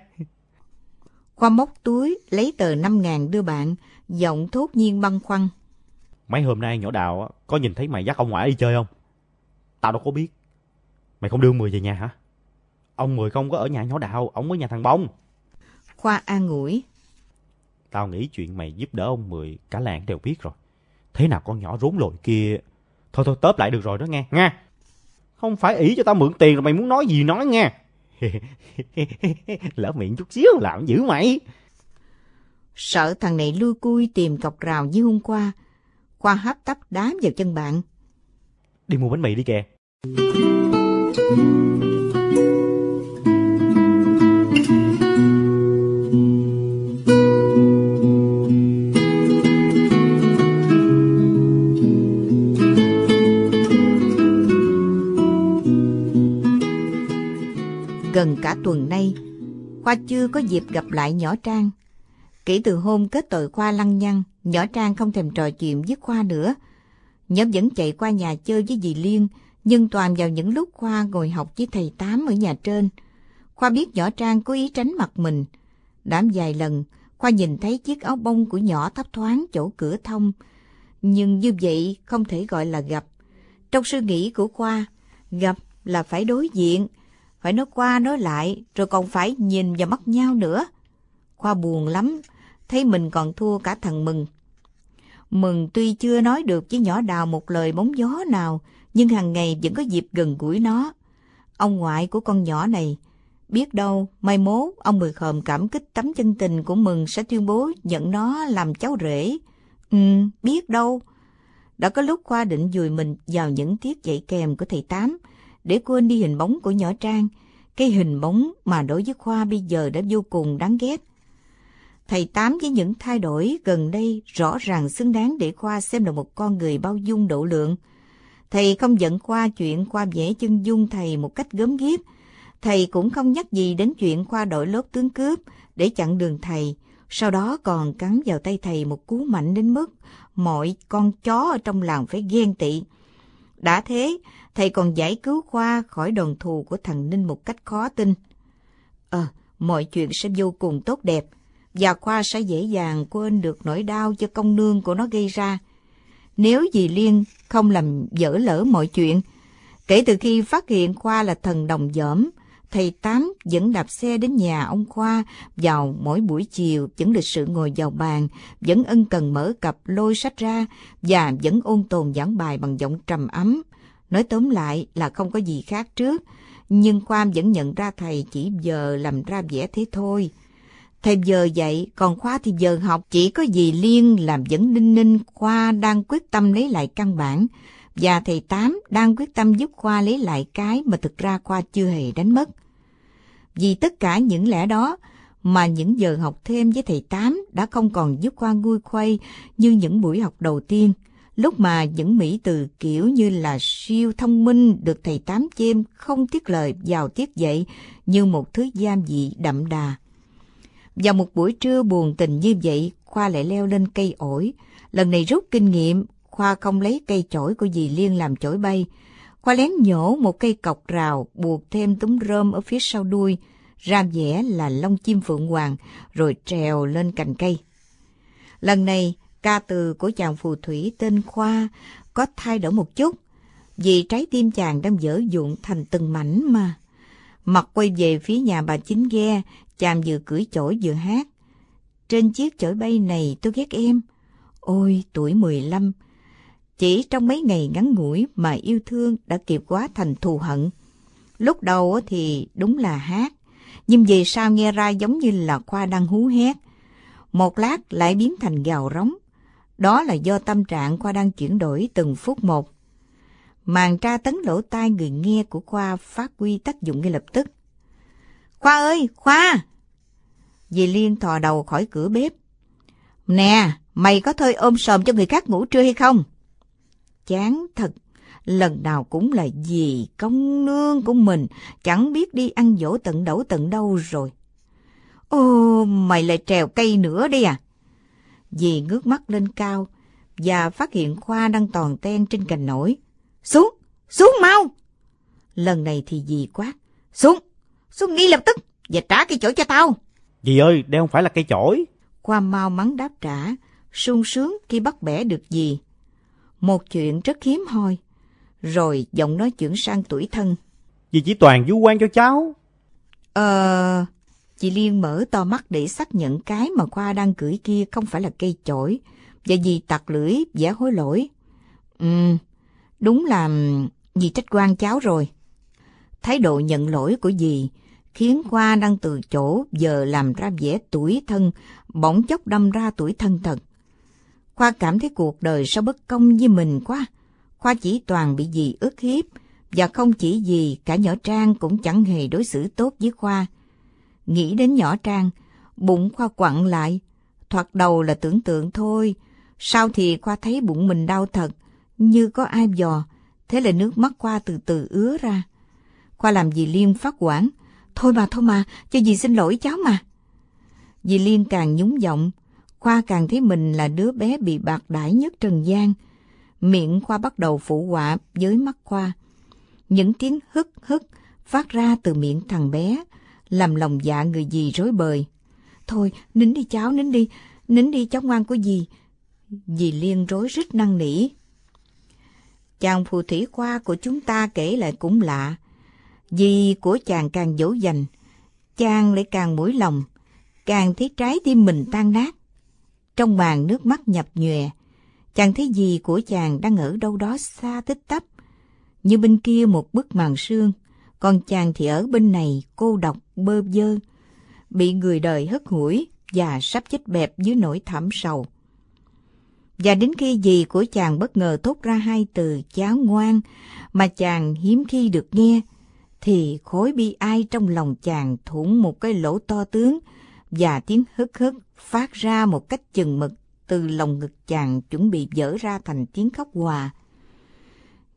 Khoa móc túi, lấy tờ 5 ngàn đưa bạn, giọng thốt nhiên băn khoăn. Mấy hôm nay nhỏ đào có nhìn thấy mày dắt ông ngoại đi chơi không? Tao đâu có biết. Mày không đưa Mười về nhà hả? Ông Mười không có ở nhà nhỏ đào, ông ở nhà thằng Bông. Khoa an ủi. Tao nghĩ chuyện mày giúp đỡ ông Mười cả làng đều biết rồi. Thế nào con nhỏ rốn lồi kia... Thôi thôi tớp lại được rồi đó nghe, nha. Không phải ý cho tao mượn tiền rồi mày muốn nói gì nói nghe. [laughs] Lỡ miệng chút xíu làm dữ mày. Sợ thằng này lui cui tìm cọc rào như hôm qua. Khoa hấp tấp đám vào chân bạn. Đi mua bánh mì đi kìa. Gần cả tuần nay, Khoa chưa có dịp gặp lại nhỏ Trang. Kể từ hôm kết tội Khoa lăng nhăng, nhỏ Trang không thèm trò chuyện với Khoa nữa. Nhóm vẫn chạy qua nhà chơi với dì Liên, nhưng toàn vào những lúc Khoa ngồi học với thầy Tám ở nhà trên. Khoa biết nhỏ Trang cố ý tránh mặt mình. Đám vài lần, Khoa nhìn thấy chiếc áo bông của nhỏ thấp thoáng chỗ cửa thông. Nhưng như vậy không thể gọi là gặp. Trong suy nghĩ của Khoa, gặp là phải đối diện, phải nói qua nói lại, rồi còn phải nhìn vào mắt nhau nữa. Khoa buồn lắm, thấy mình còn thua cả thằng Mừng. Mừng tuy chưa nói được với nhỏ đào một lời bóng gió nào, nhưng hàng ngày vẫn có dịp gần gũi nó. Ông ngoại của con nhỏ này, biết đâu mai mốt ông Mười Khòm cảm kích tấm chân tình của Mừng sẽ tuyên bố nhận nó làm cháu rể. Ừ, biết đâu. Đã có lúc Khoa định dùi mình vào những tiết dạy kèm của thầy Tám, để quên đi hình bóng của nhỏ Trang, cái hình bóng mà đối với Khoa bây giờ đã vô cùng đáng ghét. Thầy Tám với những thay đổi gần đây rõ ràng xứng đáng để Khoa xem là một con người bao dung độ lượng. Thầy không giận Khoa chuyện Khoa vẽ chân dung thầy một cách gớm ghiếc. Thầy cũng không nhắc gì đến chuyện Khoa đổi lốt tướng cướp để chặn đường thầy. Sau đó còn cắn vào tay thầy một cú mạnh đến mức mọi con chó ở trong làng phải ghen tị. Đã thế, thầy còn giải cứu Khoa khỏi đòn thù của thằng Ninh một cách khó tin. Ờ, mọi chuyện sẽ vô cùng tốt đẹp và Khoa sẽ dễ dàng quên được nỗi đau cho công nương của nó gây ra. Nếu dì Liên không làm dở lỡ mọi chuyện, kể từ khi phát hiện Khoa là thần đồng dởm, thầy Tám vẫn đạp xe đến nhà ông Khoa vào mỗi buổi chiều, vẫn lịch sự ngồi vào bàn, vẫn ân cần mở cặp lôi sách ra và vẫn ôn tồn giảng bài bằng giọng trầm ấm. Nói tóm lại là không có gì khác trước, nhưng Khoa vẫn nhận ra thầy chỉ giờ làm ra vẻ thế thôi. Thầy giờ dạy, còn Khoa thì giờ học, chỉ có gì Liên làm vẫn ninh ninh, Khoa đang quyết tâm lấy lại căn bản, và thầy Tám đang quyết tâm giúp Khoa lấy lại cái mà thực ra Khoa chưa hề đánh mất. Vì tất cả những lẽ đó mà những giờ học thêm với thầy Tám đã không còn giúp Khoa nguôi khuây như những buổi học đầu tiên, lúc mà những mỹ từ kiểu như là siêu thông minh được thầy Tám chêm không tiếc lời vào tiết dạy như một thứ giam dị đậm đà. Vào một buổi trưa buồn tình như vậy, Khoa lại leo lên cây ổi. Lần này rút kinh nghiệm, Khoa không lấy cây chổi của dì Liên làm chổi bay. Khoa lén nhổ một cây cọc rào, buộc thêm túm rơm ở phía sau đuôi, ra vẻ là lông chim phượng hoàng, rồi trèo lên cành cây. Lần này, ca từ của chàng phù thủy tên Khoa có thay đổi một chút, vì trái tim chàng đang dở dụng thành từng mảnh mà. Mặt quay về phía nhà bà chính ghe, chàng vừa cưỡi chổi vừa hát. Trên chiếc chổi bay này tôi ghét em. Ôi, tuổi 15, chỉ trong mấy ngày ngắn ngủi mà yêu thương đã kịp quá thành thù hận. Lúc đầu thì đúng là hát, nhưng về sau nghe ra giống như là Khoa đang hú hét. Một lát lại biến thành gào rống. Đó là do tâm trạng Khoa đang chuyển đổi từng phút một. Màn tra tấn lỗ tai người nghe của Khoa phát huy tác dụng ngay lập tức. Khoa ơi, Khoa! Dì Liên thò đầu khỏi cửa bếp. Nè, mày có thơi ôm sòm cho người khác ngủ trưa hay không? Chán thật, lần nào cũng là dì công nương của mình, chẳng biết đi ăn dỗ tận đẩu tận đâu rồi. Ô, mày lại trèo cây nữa đi à? Dì ngước mắt lên cao và phát hiện Khoa đang toàn ten trên cành nổi. Xuống, xuống mau! Lần này thì dì quát. Xuống, xuống ngay lập tức và trả cây chổi cho tao. Dì ơi, đây không phải là cây chổi. Khoa mau mắn đáp trả, sung sướng khi bắt bẻ được dì. Một chuyện rất hiếm hoi. Rồi giọng nói chuyển sang tuổi thân. Dì chỉ toàn du quan cho cháu. Ờ... Chị Liên mở to mắt để xác nhận cái mà Khoa đang cưỡi kia không phải là cây chổi. Và dì tặc lưỡi, giả hối lỗi. Ừ, đúng là dì trách quan cháu rồi. Thái độ nhận lỗi của dì khiến Khoa đang từ chỗ giờ làm ra vẻ tuổi thân, bỗng chốc đâm ra tuổi thân thật. Khoa cảm thấy cuộc đời sao bất công với mình quá. Khoa chỉ toàn bị dì ức hiếp, và không chỉ gì, cả nhỏ Trang cũng chẳng hề đối xử tốt với Khoa. Nghĩ đến nhỏ Trang, bụng Khoa quặn lại. Thoạt đầu là tưởng tượng thôi, sau thì Khoa thấy bụng mình đau thật, như có ai dò, thế là nước mắt Khoa từ từ ứa ra. Khoa làm dì Liên phát quản, thôi mà thôi mà, cho dì xin lỗi cháu mà. Dì Liên càng nhúng giọng, Khoa càng thấy mình là đứa bé bị bạc đãi nhất trần gian. Miệng Khoa bắt đầu phụ họa với mắt Khoa. Những tiếng hức hức phát ra từ miệng thằng bé, làm lòng dạ người dì rối bời. Thôi, nín đi cháu, nín đi, nín đi cháu ngoan của dì. Dì Liên rối rít năn nỉ. Chàng phù thủy khoa của chúng ta kể lại cũng lạ. Dì của chàng càng dỗ dành, chàng lại càng mũi lòng, càng thấy trái tim mình tan nát. Trong màn nước mắt nhập nhòe, chàng thấy gì của chàng đang ở đâu đó xa tích tắp. Như bên kia một bức màn sương, còn chàng thì ở bên này cô độc bơ vơ, bị người đời hất hủi và sắp chết bẹp dưới nỗi thảm sầu. Và đến khi gì của chàng bất ngờ thốt ra hai từ cháu ngoan mà chàng hiếm khi được nghe, thì khối bi ai trong lòng chàng thủng một cái lỗ to tướng và tiếng hức hức phát ra một cách chừng mực từ lòng ngực chàng chuẩn bị dở ra thành tiếng khóc hòa.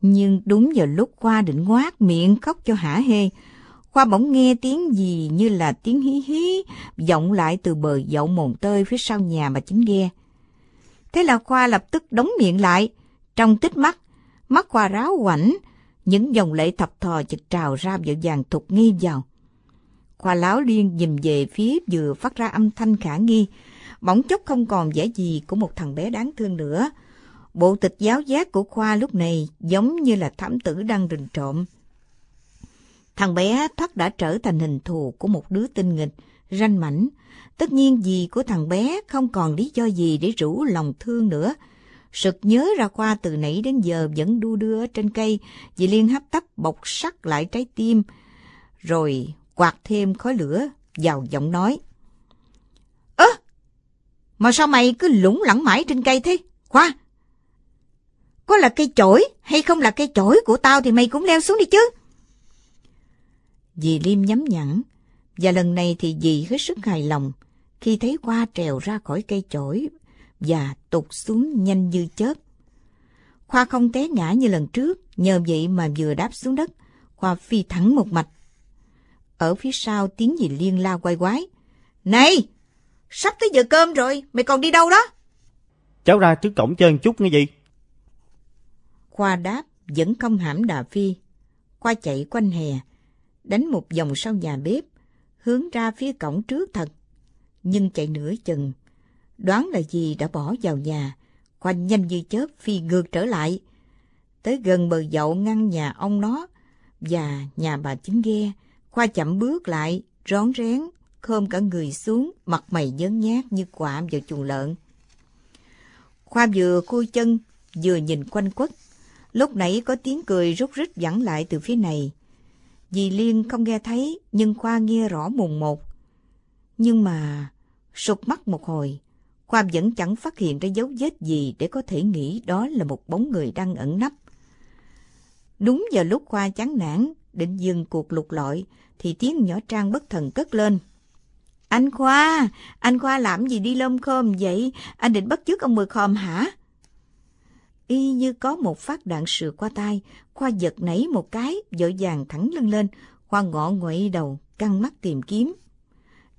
Nhưng đúng vào lúc Khoa định ngoác miệng khóc cho hả hê, Khoa bỗng nghe tiếng gì như là tiếng hí hí vọng lại từ bờ dậu mồn tơi phía sau nhà mà chính ghe. Thế là Khoa lập tức đóng miệng lại, trong tích mắt, mắt Khoa ráo quảnh, những dòng lệ thập thò chực trào ra vào vàng thục nghi vào. Khoa láo liên nhìn về phía vừa phát ra âm thanh khả nghi, bỗng chốc không còn vẻ gì của một thằng bé đáng thương nữa. Bộ tịch giáo giác của Khoa lúc này giống như là thám tử đang rình trộm. Thằng bé thoát đã trở thành hình thù của một đứa tinh nghịch, ranh mảnh. Tất nhiên gì của thằng bé không còn lý do gì để rủ lòng thương nữa. Sực nhớ ra Khoa từ nãy đến giờ vẫn đu đưa trên cây, vì Liên hấp tấp bọc sắt lại trái tim, rồi quạt thêm khói lửa vào giọng nói. Ơ, mà sao mày cứ lủng lẳng mãi trên cây thế? Khoa, có là cây chổi hay không là cây chổi của tao thì mày cũng leo xuống đi chứ. Dì Liêm nhắm nhẵn, và lần này thì dì hết sức hài lòng khi thấy Khoa trèo ra khỏi cây chổi và tụt xuống nhanh như chớp. Khoa không té ngã như lần trước, nhờ vậy mà vừa đáp xuống đất, Khoa phi thẳng một mạch. Ở phía sau tiếng dì Liên la quay quái. Này! Sắp tới giờ cơm rồi, mày còn đi đâu đó? Cháu ra trước cổng chơi chút nghe gì? Khoa đáp, vẫn không hãm đà phi. Khoa chạy quanh hè, đánh một vòng sau nhà bếp, hướng ra phía cổng trước thật. Nhưng chạy nửa chừng, đoán là gì đã bỏ vào nhà, Khoa nhanh như chớp phi ngược trở lại. Tới gần bờ dậu ngăn nhà ông nó và nhà bà chính ghe, Khoa chậm bước lại, rón rén, khom cả người xuống, mặt mày nhớn nhát như quả vào chuồng lợn. Khoa vừa côi chân, vừa nhìn quanh quất. Lúc nãy có tiếng cười rút rít vẳng lại từ phía này. Dì Liên không nghe thấy, nhưng Khoa nghe rõ mùng một. Nhưng mà, sụt mắt một hồi, Khoa vẫn chẳng phát hiện ra dấu vết gì để có thể nghĩ đó là một bóng người đang ẩn nấp. Đúng giờ lúc Khoa chán nản, định dừng cuộc lục lọi, thì tiếng nhỏ trang bất thần cất lên. Anh Khoa, anh Khoa làm gì đi lơm khom vậy? Anh định bắt chước ông mười khom hả? Y như có một phát đạn sượt qua tay, Khoa giật nảy một cái, vội vàng thẳng lưng lên, Khoa ngọ nguậy đầu, căng mắt tìm kiếm.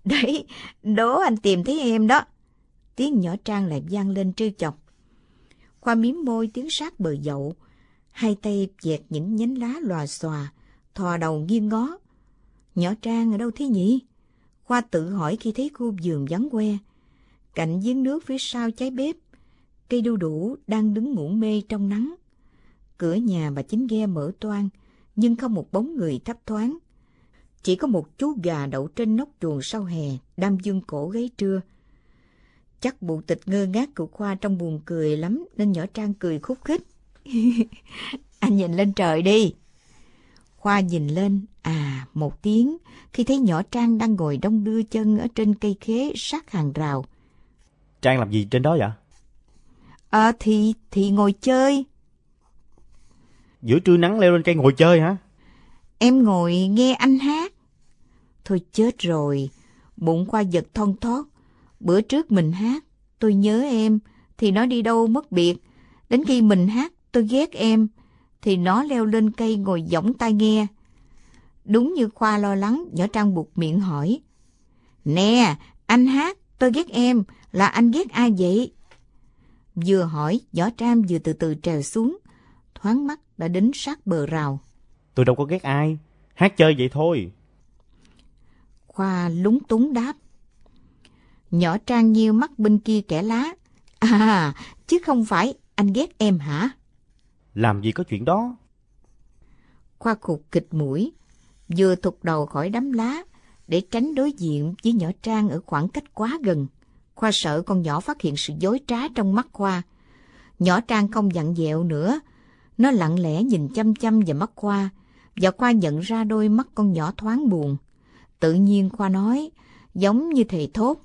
Đấy, đố anh tìm thấy em đó. Tiếng nhỏ trang lại vang lên trêu chọc. Khoa miếm môi tiếng sát bờ dậu, hai tay vẹt những nhánh lá lòa xòa, thò đầu nghiêng ngó. Nhỏ trang ở đâu thế nhỉ? Khoa tự hỏi khi thấy khu vườn vắng que. Cạnh giếng nước phía sau cháy bếp, cây đu đủ đang đứng ngủ mê trong nắng. Cửa nhà bà chính ghe mở toang, nhưng không một bóng người thấp thoáng. Chỉ có một chú gà đậu trên nóc chuồng sau hè, đam dương cổ gáy trưa. Chắc bộ tịch ngơ ngác của Khoa trong buồn cười lắm, nên nhỏ Trang cười khúc khích. [laughs] Anh nhìn lên trời đi. Khoa nhìn lên, à, một tiếng, khi thấy nhỏ Trang đang ngồi đông đưa chân ở trên cây khế sát hàng rào. Trang làm gì trên đó vậy? À, thì, thì ngồi chơi. Giữa trưa nắng leo lên cây ngồi chơi hả? Em ngồi nghe anh hát. Thôi chết rồi, bụng Khoa giật thon thót. Bữa trước mình hát, tôi nhớ em, thì nó đi đâu mất biệt. Đến khi mình hát, tôi ghét em, thì nó leo lên cây ngồi giỏng tai nghe. Đúng như Khoa lo lắng, nhỏ Trang buộc miệng hỏi. Nè, anh hát, tôi ghét em, là anh ghét ai vậy? Vừa hỏi, nhỏ Trang vừa từ từ trèo xuống, thoáng mắt đã đến sát bờ rào. Tôi đâu có ghét ai, hát chơi vậy thôi. Khoa lúng túng đáp. Nhỏ Trang nhiêu mắt bên kia kẻ lá. À, chứ không phải anh ghét em hả? Làm gì có chuyện đó? Khoa khục kịch mũi, vừa thụt đầu khỏi đám lá để tránh đối diện với nhỏ Trang ở khoảng cách quá gần. Khoa sợ con nhỏ phát hiện sự dối trá trong mắt Khoa. Nhỏ Trang không dặn dẹo nữa. Nó lặng lẽ nhìn chăm chăm vào mắt Khoa, và Khoa nhận ra đôi mắt con nhỏ thoáng buồn. Tự nhiên Khoa nói, giống như thầy thốt.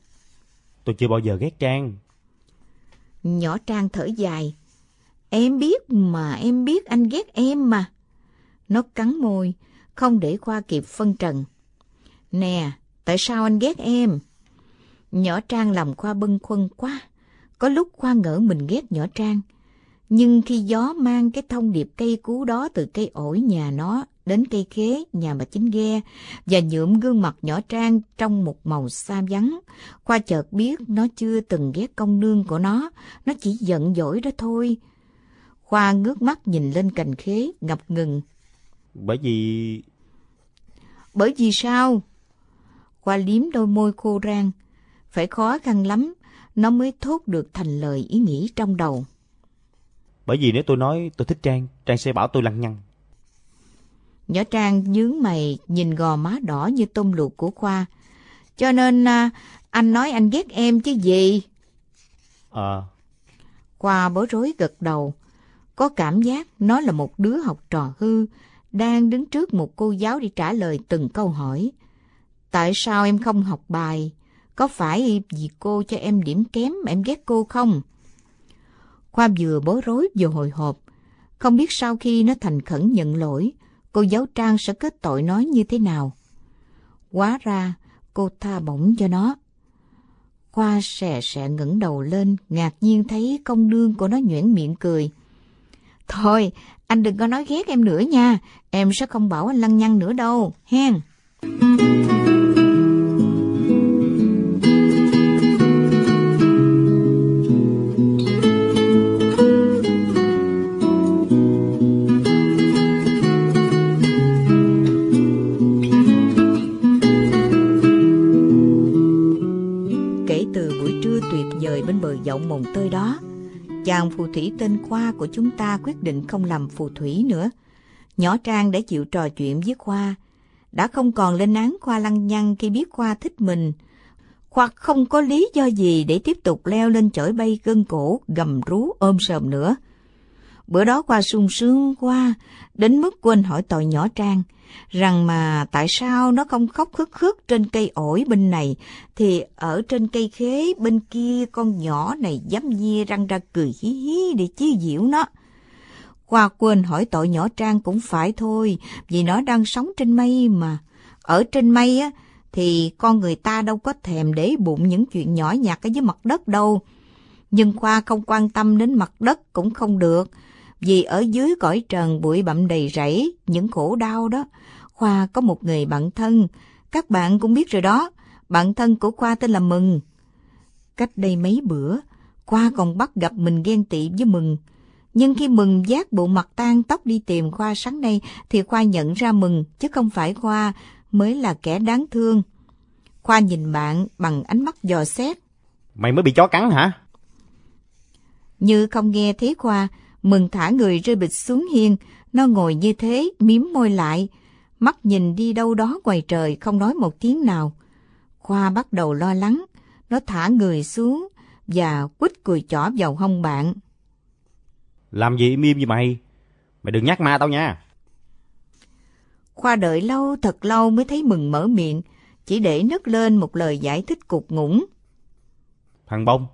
Tôi chưa bao giờ ghét Trang. Nhỏ Trang thở dài. Em biết mà, em biết anh ghét em mà. Nó cắn môi, không để Khoa kịp phân trần. Nè, tại sao anh ghét em? Nhỏ Trang làm Khoa bâng khuâng quá. Có lúc Khoa ngỡ mình ghét nhỏ Trang. Nhưng khi gió mang cái thông điệp cây cú đó từ cây ổi nhà nó đến cây khế nhà bà chính ghe và nhuộm gương mặt nhỏ Trang trong một màu xa vắng, Khoa chợt biết nó chưa từng ghét công nương của nó, nó chỉ giận dỗi đó thôi. Khoa ngước mắt nhìn lên cành khế, ngập ngừng. Bởi vì... Bởi vì sao? Khoa liếm đôi môi khô rang. Phải khó khăn lắm, nó mới thốt được thành lời ý nghĩ trong đầu. Bởi vì nếu tôi nói tôi thích Trang, Trang sẽ bảo tôi lăng nhăng. Nhỏ Trang nhướng mày nhìn gò má đỏ như tôm luộc của Khoa. Cho nên à, anh nói anh ghét em chứ gì? Ờ. À. Khoa bối rối gật đầu. Có cảm giác nó là một đứa học trò hư, đang đứng trước một cô giáo để trả lời từng câu hỏi. Tại sao em không học bài? Có phải vì cô cho em điểm kém mà em ghét cô không? Khoa vừa bối rối vừa hồi hộp. Không biết sau khi nó thành khẩn nhận lỗi, cô giáo Trang sẽ kết tội nó như thế nào. Quá ra, cô tha bổng cho nó. Khoa sè sẹ ngẩng đầu lên, ngạc nhiên thấy công đương của nó nhuyễn miệng cười. Thôi, anh đừng có nói ghét em nữa nha, em sẽ không bảo anh lăng nhăng nữa đâu, hen. Dòng phù thủy tên Khoa của chúng ta quyết định không làm phù thủy nữa. Nhỏ Trang đã chịu trò chuyện với Khoa, đã không còn lên án Khoa lăng nhăng khi biết Khoa thích mình, hoặc không có lý do gì để tiếp tục leo lên chổi bay gân cổ, gầm rú ôm sờm nữa. Bữa đó Khoa sung sướng khoa đến mức quên hỏi tội nhỏ Trang, rằng mà tại sao nó không khóc khức khức trên cây ổi bên này, thì ở trên cây khế bên kia con nhỏ này dám nhia răng ra cười hí hí để chiêu diễu nó. Khoa quên hỏi tội nhỏ Trang cũng phải thôi, vì nó đang sống trên mây mà. Ở trên mây á, thì con người ta đâu có thèm để bụng những chuyện nhỏ nhặt ở dưới mặt đất đâu. Nhưng Khoa không quan tâm đến mặt đất cũng không được, vì ở dưới cõi trần bụi bặm đầy rẫy, những khổ đau đó. Khoa có một người bạn thân, các bạn cũng biết rồi đó, bạn thân của Khoa tên là Mừng. Cách đây mấy bữa, Khoa còn bắt gặp mình ghen tị với Mừng. Nhưng khi Mừng giác bộ mặt tan tóc đi tìm Khoa sáng nay, thì Khoa nhận ra Mừng, chứ không phải Khoa, mới là kẻ đáng thương. Khoa nhìn bạn bằng ánh mắt dò xét. Mày mới bị chó cắn hả? Như không nghe thấy Khoa, Mừng thả người rơi bịch xuống hiên, nó ngồi như thế, miếm môi lại, mắt nhìn đi đâu đó ngoài trời không nói một tiếng nào. Khoa bắt đầu lo lắng, nó thả người xuống và quýt cùi chỏ vào hông bạn. Làm gì im im gì mày? Mày đừng nhắc ma tao nha. Khoa đợi lâu thật lâu mới thấy mừng mở miệng, chỉ để nứt lên một lời giải thích cục ngủng. Thằng Bông,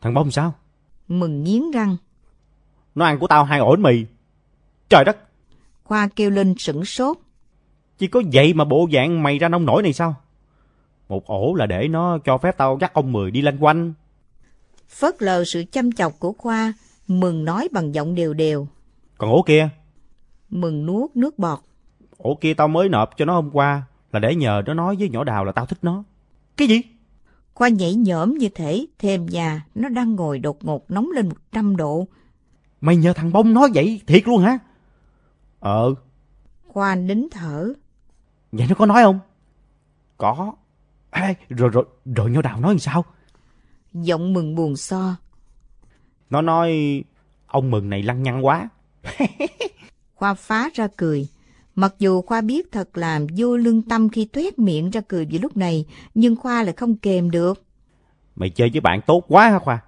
thằng Bông sao? Mừng nghiến răng. Nó ăn của tao hai ổ mì. Trời đất! Khoa kêu lên sửng sốt. Chỉ có vậy mà bộ dạng mày ra nông nổi này sao? Một ổ là để nó cho phép tao dắt ông Mười đi lanh quanh. Phớt lờ sự chăm chọc của Khoa, Mừng nói bằng giọng đều đều. Còn ổ kia? Mừng nuốt nước bọt. Ổ kia tao mới nộp cho nó hôm qua là để nhờ nó nói với nhỏ đào là tao thích nó. Cái gì? Khoa nhảy nhõm như thể thêm nhà nó đang ngồi đột ngột nóng lên 100 độ. Mày nhờ thằng Bông nói vậy thiệt luôn hả? Ờ. Khoa nín thở. Vậy nó có nói không? Có. Ê, rồi rồi rồi nhỏ đào nói làm sao? Giọng mừng buồn so. Nó nói ông mừng này lăng nhăng quá. [laughs] Khoa phá ra cười. Mặc dù Khoa biết thật là vô lương tâm khi tuét miệng ra cười vào lúc này, nhưng Khoa lại không kèm được. Mày chơi với bạn tốt quá hả Khoa?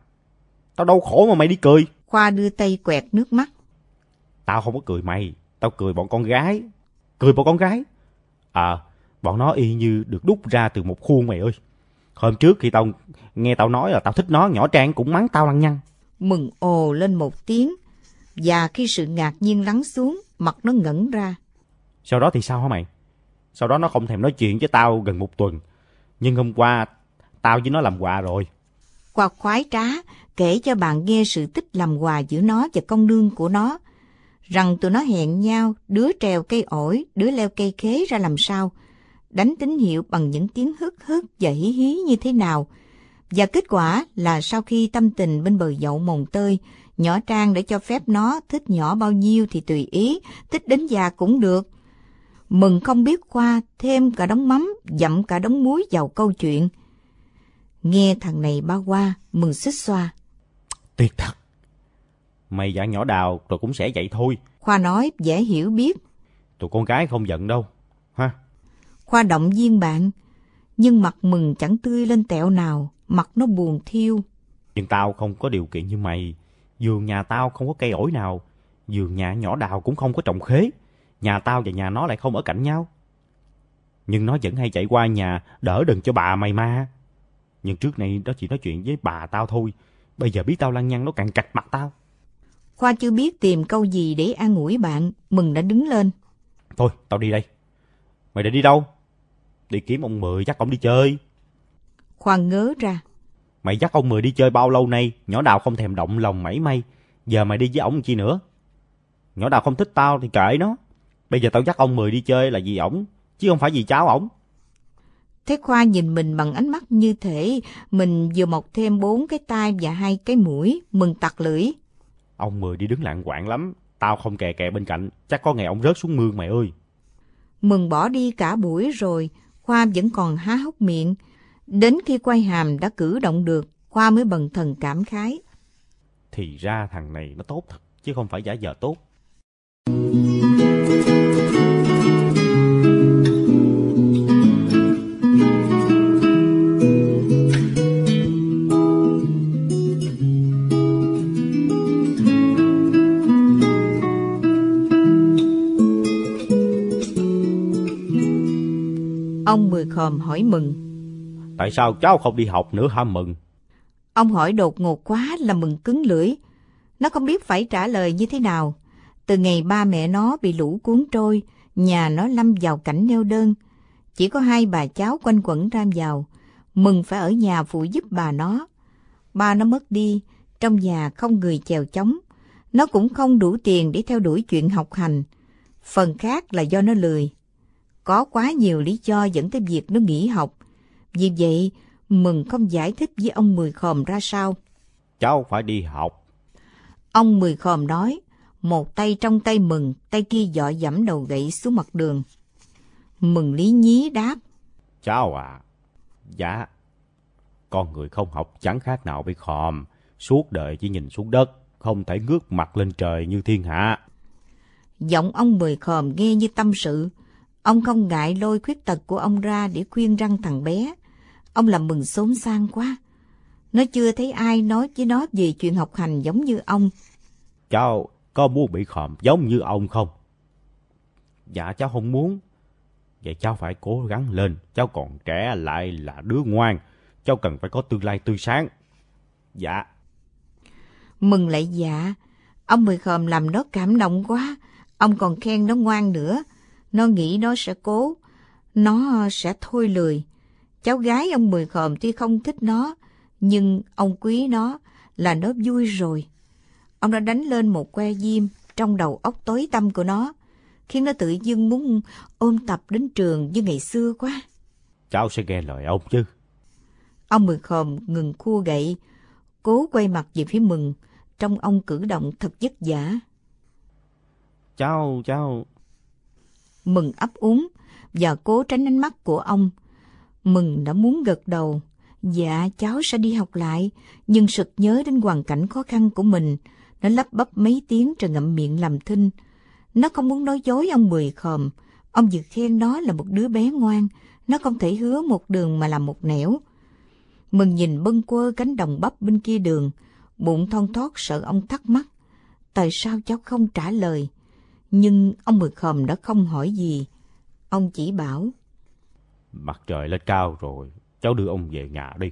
Tao đau khổ mà mày đi cười. Khoa đưa tay quẹt nước mắt. Tao không có cười mày, tao cười bọn con gái. Cười bọn con gái. À, bọn nó y như được đúc ra từ một khuôn mày ơi. Hôm trước khi tao nghe tao nói là tao thích nó, nhỏ Trang cũng mắng tao lăng nhăng. Mừng ồ lên một tiếng, và khi sự ngạc nhiên lắng xuống, mặt nó ngẩn ra. Sau đó thì sao hả mày? Sau đó nó không thèm nói chuyện với tao gần một tuần. Nhưng hôm qua, tao với nó làm quà rồi. Khoa khoái trá kể cho bạn nghe sự tích làm quà giữa nó và công nương của nó. Rằng tụi nó hẹn nhau, đứa trèo cây ổi, đứa leo cây khế ra làm sao. Đánh tín hiệu bằng những tiếng hức hức và hí hí như thế nào. Và kết quả là sau khi tâm tình bên bờ dậu mồng tơi, nhỏ Trang đã cho phép nó thích nhỏ bao nhiêu thì tùy ý, thích đến già cũng được. Mừng không biết qua thêm cả đống mắm, dặm cả đống muối vào câu chuyện. Nghe thằng này bao qua, mừng xích xoa. Tuyệt thật. Mày dặn nhỏ đào rồi cũng sẽ vậy thôi. Khoa nói dễ hiểu biết. Tụi con gái không giận đâu. Ha? Khoa động viên bạn, nhưng mặt mừng chẳng tươi lên tẹo nào, mặt nó buồn thiêu. Nhưng tao không có điều kiện như mày. Vườn nhà tao không có cây ổi nào. Vườn nhà nhỏ đào cũng không có trồng khế. Nhà tao và nhà nó lại không ở cạnh nhau. Nhưng nó vẫn hay chạy qua nhà đỡ đừng cho bà mày ma. Nhưng trước này đó chỉ nói chuyện với bà tao thôi. Bây giờ biết tao lăng nhăng nó càng cạch mặt tao. Khoa chưa biết tìm câu gì để an ủi bạn, Mừng đã đứng lên. Thôi, tao đi đây. Mày định đi đâu? Đi kiếm ông Mười dắt ông đi chơi. Khoa ngớ ra. Mày dắt ông Mười đi chơi bao lâu nay, nhỏ đào không thèm động lòng mảy may. Giờ mày đi với ổng chi nữa? Nhỏ đào không thích tao thì kệ nó. Bây giờ tao dắt ông Mười đi chơi là vì ổng, chứ không phải vì cháu ổng. Thế Khoa nhìn mình bằng ánh mắt như thể mình vừa mọc thêm bốn cái tai và hai cái mũi, mừng tặc lưỡi. Ông Mười đi đứng lạng quạng lắm, tao không kè kè bên cạnh, chắc có ngày ông rớt xuống mương mày ơi. Mừng bỏ đi cả buổi rồi, Khoa vẫn còn há hốc miệng. Đến khi quay hàm đã cử động được, Khoa mới bần thần cảm khái. Thì ra thằng này nó tốt thật, chứ không phải giả vờ tốt. Khòm hỏi Mừng. Tại sao cháu không đi học nữa hả Mừng? Ông hỏi đột ngột quá là Mừng cứng lưỡi. Nó không biết phải trả lời như thế nào. Từ ngày ba mẹ nó bị lũ cuốn trôi, nhà nó lâm vào cảnh neo đơn. Chỉ có hai bà cháu quanh quẩn ram vào. Mừng phải ở nhà phụ giúp bà nó. Ba nó mất đi, trong nhà không người chèo chống. Nó cũng không đủ tiền để theo đuổi chuyện học hành. Phần khác là do nó lười. Có quá nhiều lý do dẫn tới việc nó nghỉ học. Vì vậy, Mừng không giải thích với ông Mười Khòm ra sao. Cháu phải đi học. Ông Mười Khòm nói, một tay trong tay Mừng, tay kia dọ dẫm đầu gậy xuống mặt đường. Mừng lý nhí đáp. Cháu à, dạ, con người không học chẳng khác nào với khòm, suốt đời chỉ nhìn xuống đất, không thể ngước mặt lên trời như thiên hạ. Giọng ông Mười Khòm nghe như tâm sự, Ông không ngại lôi khuyết tật của ông ra để khuyên răng thằng bé. Ông làm mừng xốn sang quá. Nó chưa thấy ai nói với nó về chuyện học hành giống như ông. Cháu có muốn bị khòm giống như ông không? Dạ cháu không muốn. Vậy cháu phải cố gắng lên. Cháu còn trẻ lại là đứa ngoan. Cháu cần phải có tương lai tươi sáng. Dạ. Mừng lại dạ. Ông Mười Khòm làm nó cảm động quá. Ông còn khen nó ngoan nữa. Nó nghĩ nó sẽ cố, nó sẽ thôi lười. Cháu gái ông Mười Khòm tuy không thích nó, nhưng ông quý nó là nó vui rồi. Ông đã đánh lên một que diêm trong đầu óc tối tâm của nó, khiến nó tự dưng muốn ôm tập đến trường như ngày xưa quá. Cháu sẽ nghe lời ông chứ. Ông Mười Khòm ngừng khua gậy, cố quay mặt về phía Mừng, trong ông cử động thật vất vả. Cháu, cháu, Mừng ấp úng và cố tránh ánh mắt của ông. Mừng đã muốn gật đầu. Dạ, cháu sẽ đi học lại, nhưng sực nhớ đến hoàn cảnh khó khăn của mình. Nó lắp bắp mấy tiếng rồi ngậm miệng làm thinh. Nó không muốn nói dối ông Mười khòm. Ông vừa khen nó là một đứa bé ngoan. Nó không thể hứa một đường mà làm một nẻo. Mừng nhìn bâng quơ cánh đồng bắp bên kia đường. Bụng thon thót sợ ông thắc mắc. Tại sao cháu không trả lời? Nhưng ông mực Khòm đã không hỏi gì. Ông chỉ bảo. Mặt trời lên cao rồi, cháu đưa ông về nhà đi.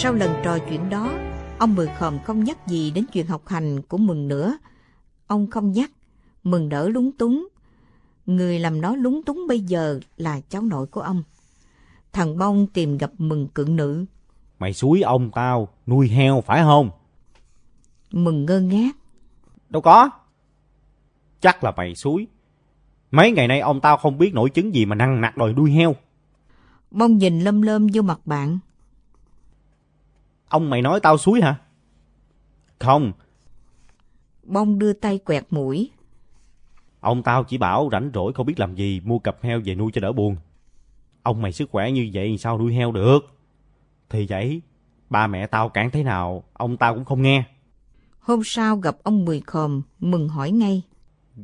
Sau lần trò chuyện đó, ông Mười Khòm không nhắc gì đến chuyện học hành của Mừng nữa. Ông không nhắc, Mừng đỡ lúng túng. Người làm nó lúng túng bây giờ là cháu nội của ông. Thằng Bông tìm gặp Mừng cự nữ. Mày suối ông tao nuôi heo phải không? Mừng ngơ ngác. Đâu có. Chắc là mày suối. Mấy ngày nay ông tao không biết nổi chứng gì mà năng nặc đòi nuôi heo. Bông nhìn lâm lâm vô mặt bạn. Ông mày nói tao suối hả? Không. Bông đưa tay quẹt mũi. Ông tao chỉ bảo rảnh rỗi không biết làm gì mua cặp heo về nuôi cho đỡ buồn. Ông mày sức khỏe như vậy sao nuôi heo được? Thì vậy, ba mẹ tao cản thế nào, ông tao cũng không nghe. Hôm sau gặp ông Mười Khòm, mừng hỏi ngay.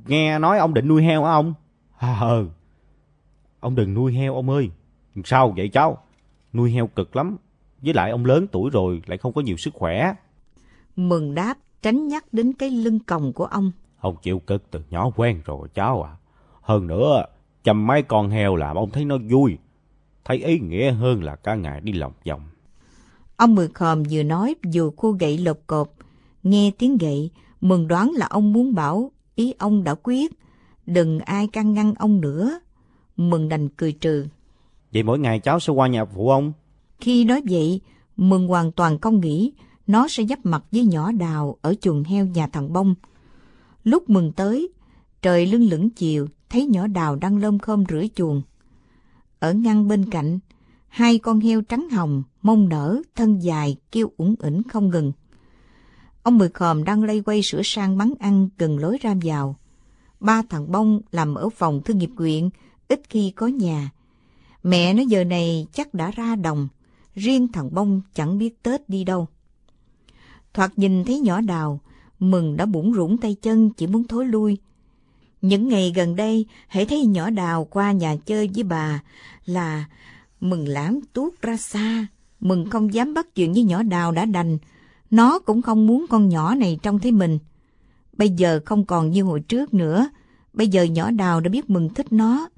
Nghe nói ông định nuôi heo hả ông? Ờ, ông đừng nuôi heo ông ơi. Sao vậy cháu? Nuôi heo cực lắm. Với lại ông lớn tuổi rồi lại không có nhiều sức khỏe. Mừng đáp tránh nhắc đến cái lưng còng của ông. Ông chịu cực từ nhỏ quen rồi cháu à. Hơn nữa, chăm mấy con heo làm ông thấy nó vui. Thấy ý nghĩa hơn là cả ngày đi lòng vòng. Ông Mười Khòm vừa nói vừa khô gậy lột cột. Nghe tiếng gậy, mừng đoán là ông muốn bảo ý ông đã quyết. Đừng ai can ngăn ông nữa. Mừng đành cười trừ. Vậy mỗi ngày cháu sẽ qua nhà phụ ông? Khi nói vậy, Mừng hoàn toàn không nghĩ nó sẽ giáp mặt với nhỏ đào ở chuồng heo nhà thằng Bông. Lúc Mừng tới, trời lưng lửng chiều, thấy nhỏ đào đang lơm khom rửa chuồng. Ở ngăn bên cạnh, hai con heo trắng hồng, mông nở, thân dài, kêu ủng ỉnh không ngừng. Ông Mười Khòm đang lây quay sửa sang mắng ăn gần lối ra vào. Ba thằng Bông làm ở phòng thương nghiệp quyện, ít khi có nhà. Mẹ nó giờ này chắc đã ra đồng, riêng thằng Bông chẳng biết Tết đi đâu. Thoạt nhìn thấy nhỏ đào, mừng đã bủng rủng tay chân chỉ muốn thối lui. Những ngày gần đây, hãy thấy nhỏ đào qua nhà chơi với bà là mừng lãm tuốt ra xa. Mừng không dám bắt chuyện với nhỏ đào đã đành. Nó cũng không muốn con nhỏ này trông thấy mình. Bây giờ không còn như hồi trước nữa. Bây giờ nhỏ đào đã biết mừng thích nó.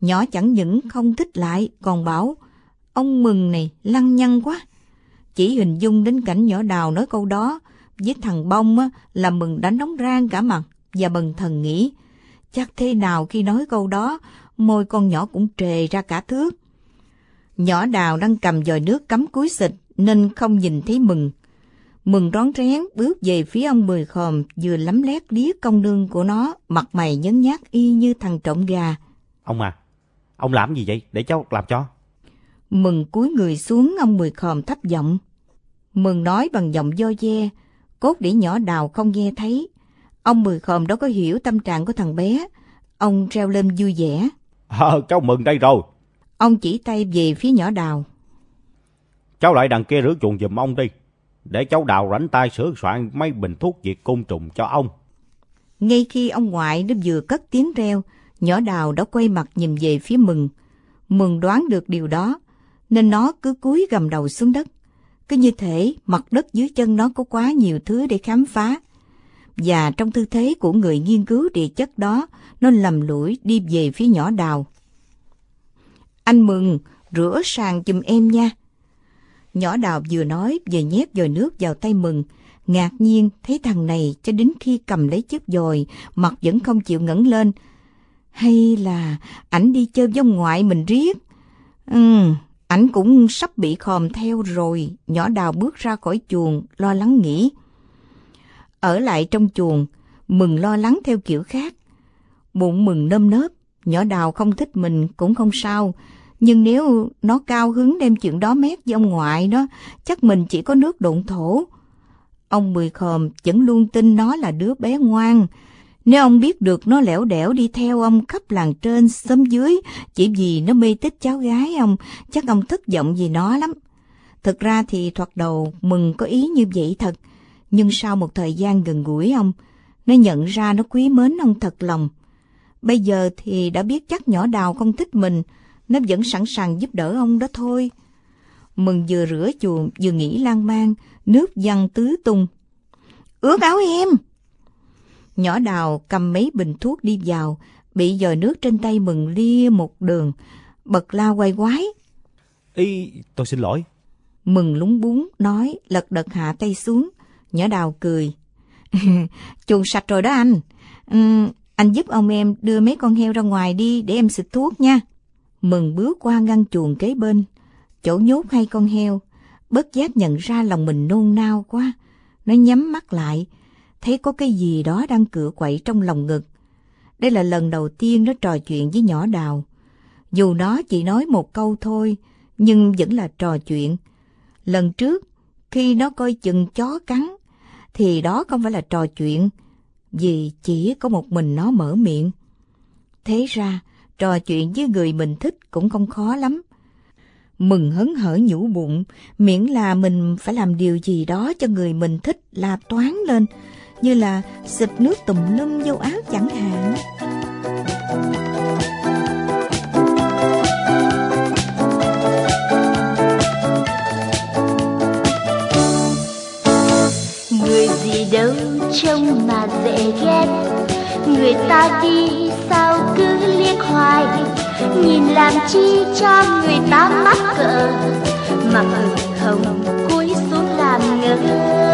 Nhỏ chẳng những không thích lại, còn bảo, ông mừng này lăng nhăng quá. Chỉ hình dung đến cảnh nhỏ đào nói câu đó, với thằng bông á, là mừng đánh nóng rang cả mặt và bần thần nghĩ chắc thế nào khi nói câu đó môi con nhỏ cũng trề ra cả thước nhỏ đào đang cầm dòi nước cắm cúi xịt nên không nhìn thấy mừng mừng rón rén bước về phía ông mười khòm vừa lắm lét liếc công nương của nó mặt mày nhấn nhát y như thằng trộm gà Ông à, ông làm gì vậy? Để cháu làm cho mừng cúi người xuống ông mười khòm thấp giọng mừng nói bằng giọng do de cốt để nhỏ đào không nghe thấy. Ông Mười Khòm đâu có hiểu tâm trạng của thằng bé. Ông reo lên vui vẻ. [laughs] Ờ, cháu mừng đây rồi. Ông chỉ tay về phía nhỏ đào. Cháu lại đằng kia rửa chuồng giùm ông đi. Để cháu đào rảnh tay sửa soạn mấy bình thuốc diệt côn trùng cho ông. Ngay khi ông ngoại nó vừa cất tiếng reo, nhỏ đào đã quay mặt nhìn về phía mừng. Mừng đoán được điều đó, nên nó cứ cúi gầm đầu xuống đất. Cứ như thể mặt đất dưới chân nó có quá nhiều thứ để khám phá. Và trong tư thế của người nghiên cứu địa chất đó, nó lầm lũi đi về phía nhỏ đào. Anh Mừng, rửa sàn giùm em nha. Nhỏ đào vừa nói vừa nhét dòi nước vào tay Mừng, ngạc nhiên thấy thằng này cho đến khi cầm lấy chiếc dòi, mặt vẫn không chịu ngẩng lên. Hay là ảnh đi chơi với ông ngoại mình riết? Ừ, ảnh cũng sắp bị khòm theo rồi. Nhỏ đào bước ra khỏi chuồng, lo lắng nghĩ. Ở lại trong chuồng, Mừng lo lắng theo kiểu khác. Bụng Mừng nơm nớp, nhỏ đào không thích mình cũng không sao. Nhưng nếu nó cao hứng đem chuyện đó mét với ông ngoại đó, chắc mình chỉ có nước đụng thổ. Ông Mười Khòm vẫn luôn tin nó là đứa bé ngoan. Nếu ông biết được nó lẻo đẻo đi theo ông khắp làng trên, xóm dưới, chỉ vì nó mê tích cháu gái ông, chắc ông thất vọng vì nó lắm. Thực ra thì thoạt đầu Mừng có ý như vậy thật, nhưng sau một thời gian gần gũi ông, nó nhận ra nó quý mến ông thật lòng. Bây giờ thì đã biết chắc nhỏ đào không thích mình, nó vẫn sẵn sàng giúp đỡ ông đó thôi. Mừng vừa rửa chuồng vừa nghĩ lan man, nước văng tứ tung. ước áo em! Nhỏ đào cầm mấy bình thuốc đi vào, bị dòi nước trên tay mừng lia một đường, bật la quay quái. Ý, tôi xin lỗi. Mừng lúng búng, nói, lật đật hạ tay xuống. Nhỏ đào cười. [laughs] Chuồng sạch rồi đó anh. Ừ, anh giúp ông em đưa mấy con heo ra ngoài đi để em xịt thuốc nha. Mừng bước qua ngăn chuồng kế bên, chỗ nhốt hai con heo. Bất giác nhận ra lòng mình nôn nao quá. Nó nhắm mắt lại, thấy có cái gì đó đang cựa quậy trong lòng ngực. Đây là lần đầu tiên nó trò chuyện với nhỏ đào. Dù nó chỉ nói một câu thôi, nhưng vẫn là trò chuyện. Lần trước, khi nó coi chừng chó cắn, thì đó không phải là trò chuyện, vì chỉ có một mình nó mở miệng. Thế ra, trò chuyện với người mình thích cũng không khó lắm. Mừng hấn hở nhủ bụng, miễn là mình phải làm điều gì đó cho người mình thích là toán lên, như là xịt nước tùm lum vô áo chẳng hạn. người gì đâu trông mà dễ ghét. Người ta đi sao cứ liếc hoài. Nhìn làm chi cho người ta mắc cỡ. Mà hồng cúi xuống làm ngơ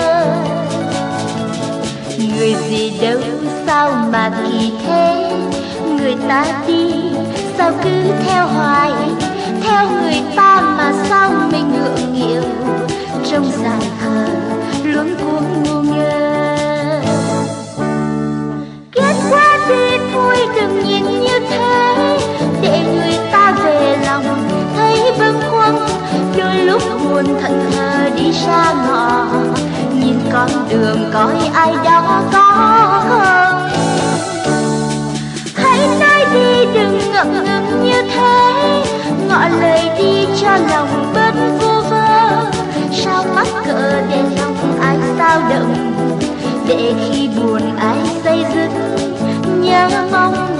người gì đâu, sao mà kỳ thế? Người ta đi, sao cứ theo hoài? Theo người ta mà sao mình ngượng nghịu? Trong dài khờ luống cuống ngu ngơ. Kết quá đi thôi, đừng nhìn như thế. Để người ta về lòng, thấy bâng khuâng. Đôi lúc buồn thận thờ đi xa ngõ con đường coi ai đó có không? Hãy nói đi, đừng ngậm ngừng như thế. Ngỏ lời đi cho lòng bớt vô vơ. Sao mắc cỡ để lòng ai sao động? Để khi buồn ai say dựng, nhớ mong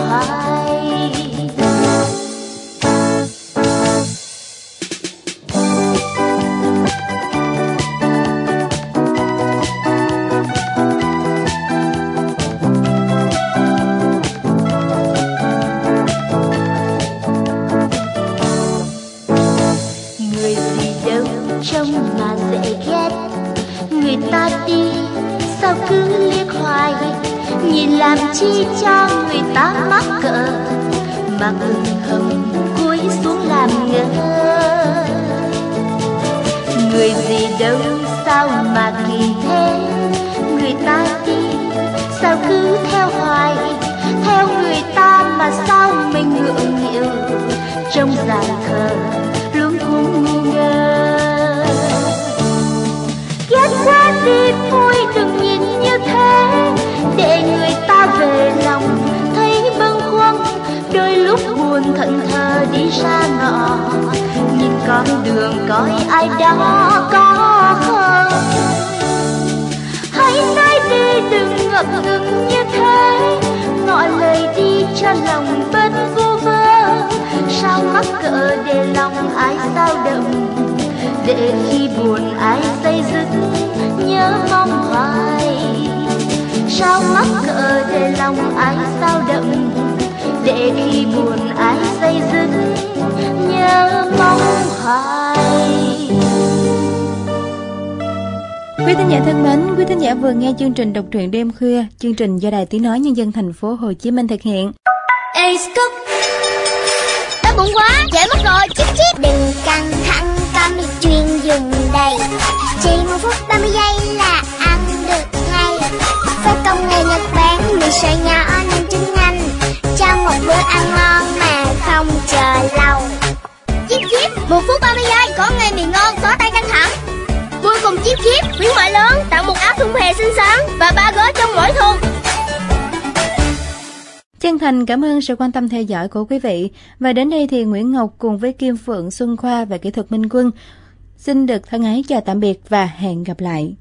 ta mắc cỡ mà hừng hầm cúi xuống làm ngơ. Người gì đâu, sao mà kỳ thế? Người ta đi, sao cứ theo hoài? Theo người ta mà sao mình ngượng nghịu? Trong dài thờ thờ xa ngõ. Nhìn con đường coi ai đó có không hãy nói đi, đừng ngập ngừng như thế. Ngỏ lời đi cho lòng bất vô vơ. Sao mắc cỡ để lòng ai sao động? Để khi buồn ai say dựng, nhớ mong hoài. Sao mắc cỡ để lòng ai sao động? Để khi buồn ai say dứt nhớ mong hoài. Quý thính giả thân mến, quý thính giả vừa nghe chương trình đọc truyện đêm khuya, chương trình do Đài Tiếng nói nhân dân thành phố Hồ Chí Minh thực hiện. Ê Scott! Đói bụng quá, trễ mất rồi, chip chip Đừng căng thẳng đi chuyên dùng đây. Chỉ một phút 30 giây là ăn được ngay. Với công nghệ Nhật Bản mì sợi nhỏ nên nhanh Cho một bữa ăn ngon mà không chờ lâu Chip chip, một phút 30 giây, có ngay mì ngon, có tay căng thẳng Vui cùng chip chip, khuyến mại lớn, tặng một áo thun hè xinh xắn Và ba gói trong mỗi thùng Chân thành cảm ơn sự quan tâm theo dõi của quý vị. Và đến đây thì Nguyễn Ngọc cùng với Kim Phượng, Xuân Khoa và kỹ thuật Minh Quân xin được thân ái chào tạm biệt và hẹn gặp lại.